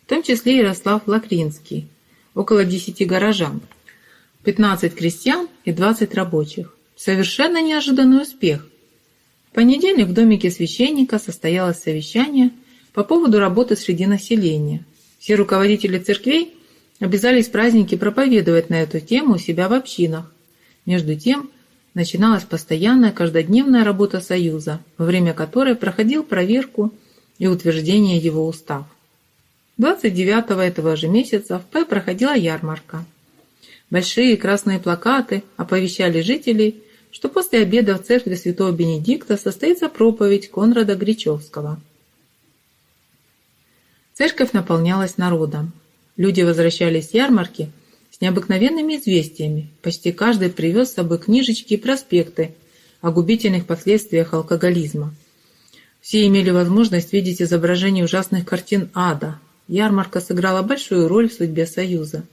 в том числе Ярослав Лакринский, около десяти горожан, 15 крестьян и 20 рабочих. Совершенно неожиданный успех. В понедельник в домике священника состоялось совещание по поводу работы среди населения. Все руководители церквей обязались праздники проповедовать на эту тему у себя в общинах. Между тем, начиналась постоянная каждодневная работа Союза, во время которой проходил проверку и утверждение его устав. 29 этого же месяца в П проходила ярмарка. Большие красные плакаты оповещали жителей, что после обеда в церкви святого Бенедикта состоится проповедь Конрада Гречевского. Церковь наполнялась народом. Люди возвращались с ярмарки с необыкновенными известиями. Почти каждый привез с собой книжечки и проспекты о губительных последствиях алкоголизма. Все имели возможность видеть изображения ужасных картин ада. Ярмарка сыграла большую роль в судьбе Союза.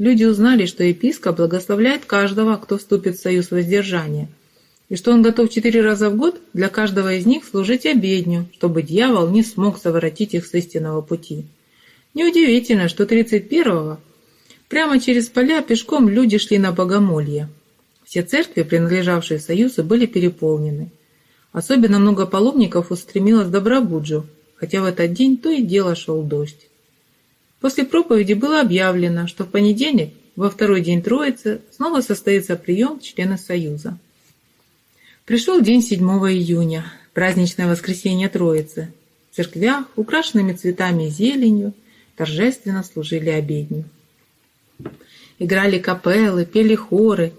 Люди узнали, что епископ благословляет каждого, кто вступит в союз воздержания, и что он готов четыре раза в год для каждого из них служить обедню, чтобы дьявол не смог заворотить их с истинного пути. Неудивительно, что 31-го прямо через поля пешком люди шли на богомолье. Все церкви, принадлежавшие Союзу, были переполнены. Особенно много паломников устремилось в Добробуджу, хотя в этот день то и дело шел дождь. После проповеди было объявлено, что в понедельник, во второй день Троицы, снова состоится прием члена Союза. Пришел день 7 июня, праздничное воскресенье Троицы. В церквях, украшенными цветами и зеленью, торжественно служили обедню. Играли капеллы, пели хоры.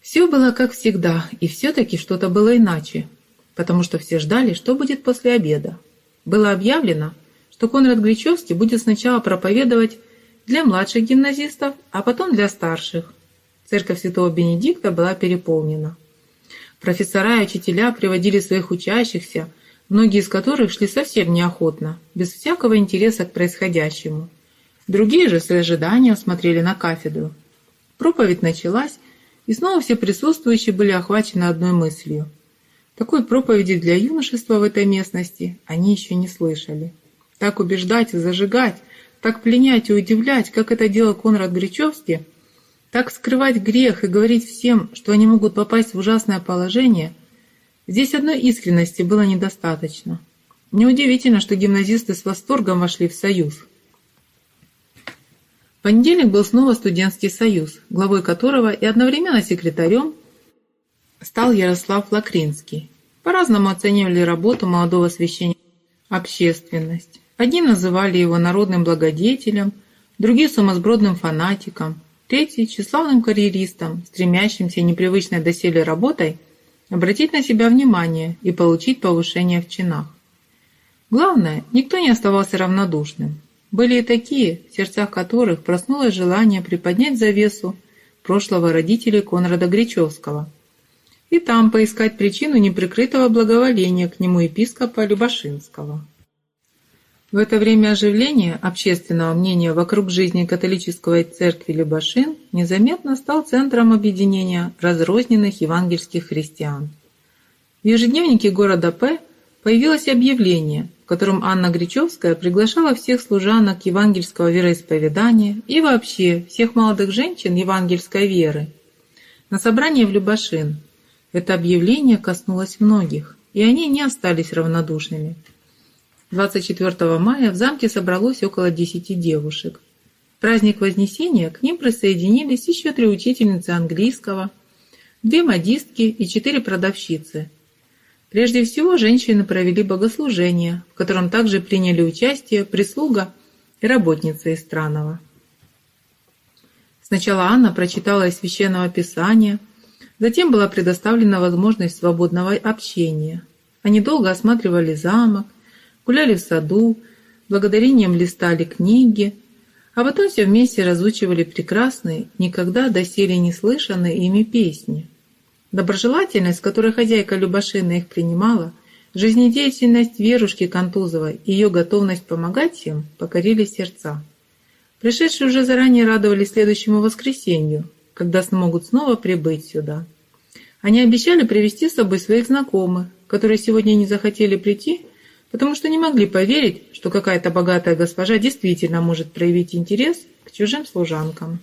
Все было как всегда, и все-таки что-то было иначе, потому что все ждали, что будет после обеда. Было объявлено, что Конрад Гречевский будет сначала проповедовать для младших гимназистов, а потом для старших. Церковь Святого Бенедикта была переполнена. Профессора и учителя приводили своих учащихся, многие из которых шли совсем неохотно, без всякого интереса к происходящему. Другие же с ожиданием смотрели на кафедру. Проповедь началась, и снова все присутствующие были охвачены одной мыслью. Такой проповеди для юношества в этой местности они еще не слышали. Так убеждать и зажигать, так пленять и удивлять, как это делал Конрад Гречевский, так скрывать грех и говорить всем, что они могут попасть в ужасное положение – Здесь одной искренности было недостаточно. Неудивительно, что гимназисты с восторгом вошли в союз. В понедельник был снова студентский союз, главой которого и одновременно секретарем стал Ярослав Лакринский. По-разному оценивали работу молодого священника общественность. Одни называли его народным благодетелем, другие – сумасбродным фанатиком, третьи – тщеславным карьеристом, стремящимся непривычной доселе работой обратить на себя внимание и получить повышение в чинах. Главное, никто не оставался равнодушным. Были и такие, в сердцах которых проснулось желание приподнять завесу прошлого родителей Конрада Гречевского и там поискать причину неприкрытого благоволения к нему епископа Любашинского. В это время оживления общественного мнения вокруг жизни католической церкви Любашин незаметно стал центром объединения разрозненных евангельских христиан. В ежедневнике города П появилось объявление, в котором Анна Гречевская приглашала всех служанок евангельского вероисповедания и вообще всех молодых женщин евангельской веры на собрание в Любашин. Это объявление коснулось многих, и они не остались равнодушными – 24 мая в замке собралось около 10 девушек. В праздник Вознесения к ним присоединились еще три учительницы английского, две модистки и четыре продавщицы. Прежде всего, женщины провели богослужение, в котором также приняли участие прислуга и работница из Странова. Сначала Анна прочитала из Священного Писания, затем была предоставлена возможность свободного общения. Они долго осматривали замок, гуляли в саду, благодарением листали книги, а потом все вместе разучивали прекрасные, никогда доселе не слышанные ими песни. Доброжелательность, которой хозяйка Любашина их принимала, жизнедеятельность Верушки Контузовой и ее готовность помогать им покорили сердца. Пришедшие уже заранее радовались следующему воскресенью, когда смогут снова прибыть сюда. Они обещали привести с собой своих знакомых, которые сегодня не захотели прийти, потому что не могли поверить, что какая-то богатая госпожа действительно может проявить интерес к чужим служанкам.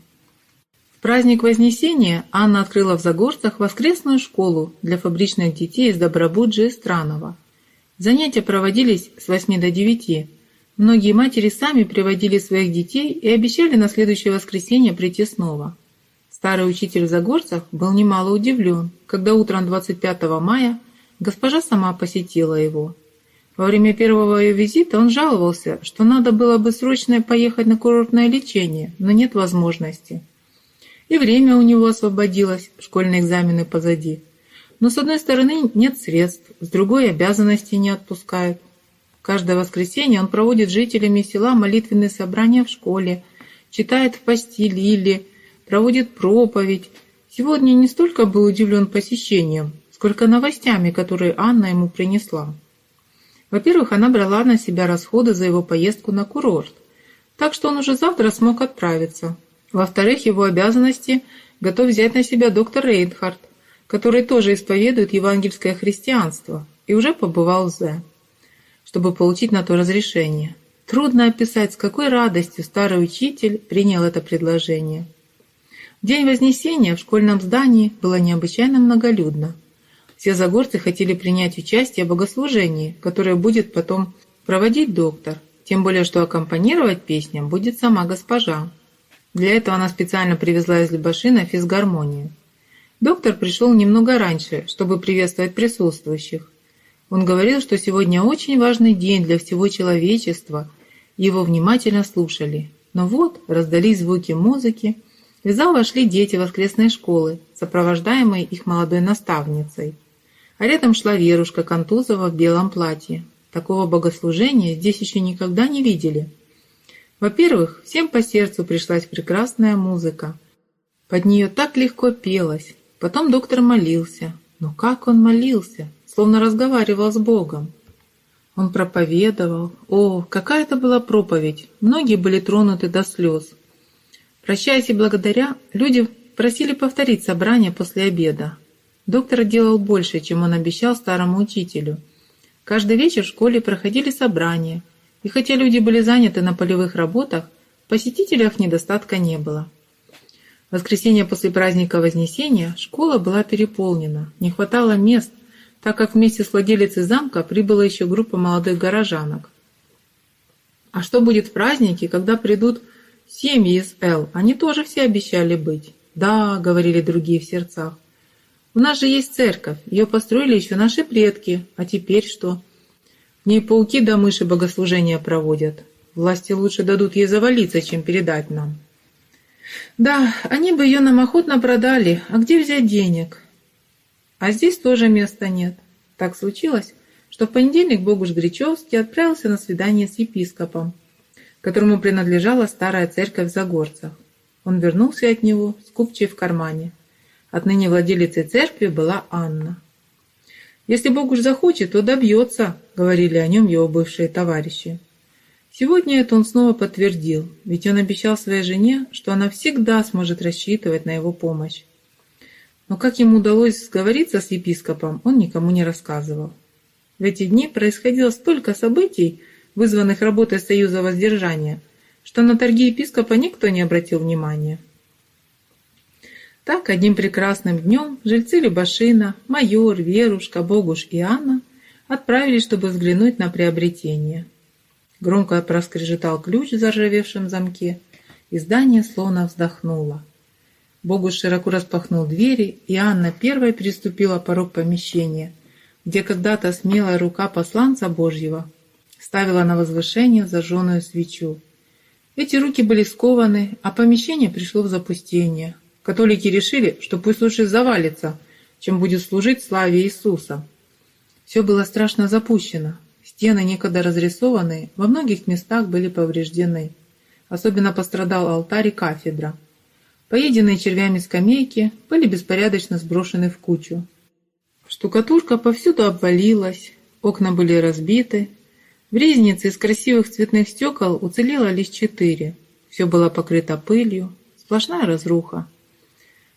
В праздник Вознесения Анна открыла в Загорцах воскресную школу для фабричных детей из Добробуджи и Странова. Занятия проводились с 8 до 9. Многие матери сами приводили своих детей и обещали на следующее воскресенье прийти снова. Старый учитель в Загорцах был немало удивлен, когда утром 25 мая госпожа сама посетила его. Во время первого ее визита он жаловался, что надо было бы срочно поехать на курортное лечение, но нет возможности. И время у него освободилось, школьные экзамены позади. Но с одной стороны нет средств, с другой обязанности не отпускают. Каждое воскресенье он проводит жителями села молитвенные собрания в школе, читает в постели или проводит проповедь. Сегодня не столько был удивлен посещением, сколько новостями, которые Анна ему принесла. Во-первых, она брала на себя расходы за его поездку на курорт, так что он уже завтра смог отправиться. Во-вторых, его обязанности готов взять на себя доктор Рейнхард, который тоже исповедует евангельское христианство и уже побывал в Зе, чтобы получить на то разрешение. Трудно описать, с какой радостью старый учитель принял это предложение. В день Вознесения в школьном здании было необычайно многолюдно. Все загорцы хотели принять участие в богослужении, которое будет потом проводить доктор, тем более что аккомпанировать песням будет сама госпожа. Для этого она специально привезла из Любашина физгармонию. Доктор пришел немного раньше, чтобы приветствовать присутствующих. Он говорил, что сегодня очень важный день для всего человечества, его внимательно слушали. Но вот раздались звуки музыки, в зал вошли дети воскресной школы, сопровождаемые их молодой наставницей а рядом шла Верушка Контузова в белом платье. Такого богослужения здесь еще никогда не видели. Во-первых, всем по сердцу пришлась прекрасная музыка. Под нее так легко пелось. Потом доктор молился. Но как он молился, словно разговаривал с Богом. Он проповедовал. О, какая это была проповедь! Многие были тронуты до слез. Прощаясь и благодаря, люди просили повторить собрание после обеда. Доктор делал больше, чем он обещал старому учителю. Каждый вечер в школе проходили собрания, и хотя люди были заняты на полевых работах, посетителях недостатка не было. В воскресенье после праздника Вознесения школа была переполнена, не хватало мест, так как вместе с владелицей замка прибыла еще группа молодых горожанок. А что будет в празднике, когда придут семьи из Эл? Они тоже все обещали быть. Да, говорили другие в сердцах. У нас же есть церковь, ее построили еще наши предки, а теперь что? В ней пауки да мыши богослужения проводят. Власти лучше дадут ей завалиться, чем передать нам. Да, они бы ее нам охотно продали, а где взять денег? А здесь тоже места нет. Так случилось, что в понедельник Богуш Гречевский отправился на свидание с епископом, которому принадлежала старая церковь в Загорцах. Он вернулся от него с купчей в кармане. Отныне владелицей церкви была Анна. «Если Бог уж захочет, то добьется», — говорили о нем его бывшие товарищи. Сегодня это он снова подтвердил, ведь он обещал своей жене, что она всегда сможет рассчитывать на его помощь. Но как ему удалось сговориться с епископом, он никому не рассказывал. В эти дни происходило столько событий, вызванных работой Союза Воздержания, что на торги епископа никто не обратил внимания. Так, одним прекрасным днем жильцы Любашина, майор, Верушка, Богуш и Анна отправились, чтобы взглянуть на приобретение. Громко проскрежетал ключ в заржавевшем замке, и здание словно вздохнуло. Богуш широко распахнул двери, и Анна первой переступила порог помещения, где когда-то смелая рука посланца Божьего ставила на возвышение зажженную свечу. Эти руки были скованы, а помещение пришло в запустение, Католики решили, что пусть лучше завалится, чем будет служить славе Иисуса. Все было страшно запущено. Стены, некогда разрисованные, во многих местах были повреждены. Особенно пострадал алтарь и кафедра. Поеденные червями скамейки были беспорядочно сброшены в кучу. Штукатурка повсюду обвалилась, окна были разбиты. В резнице из красивых цветных стекол уцелело лишь четыре. Все было покрыто пылью, сплошная разруха.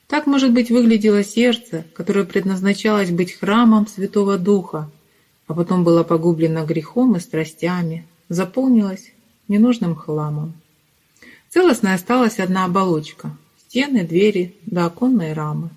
Так, может быть, выглядело сердце, которое предназначалось быть храмом Святого Духа, а потом было погублено грехом и страстями, заполнилось ненужным хламом. Целостной осталась одна оболочка – стены, двери да оконные рамы.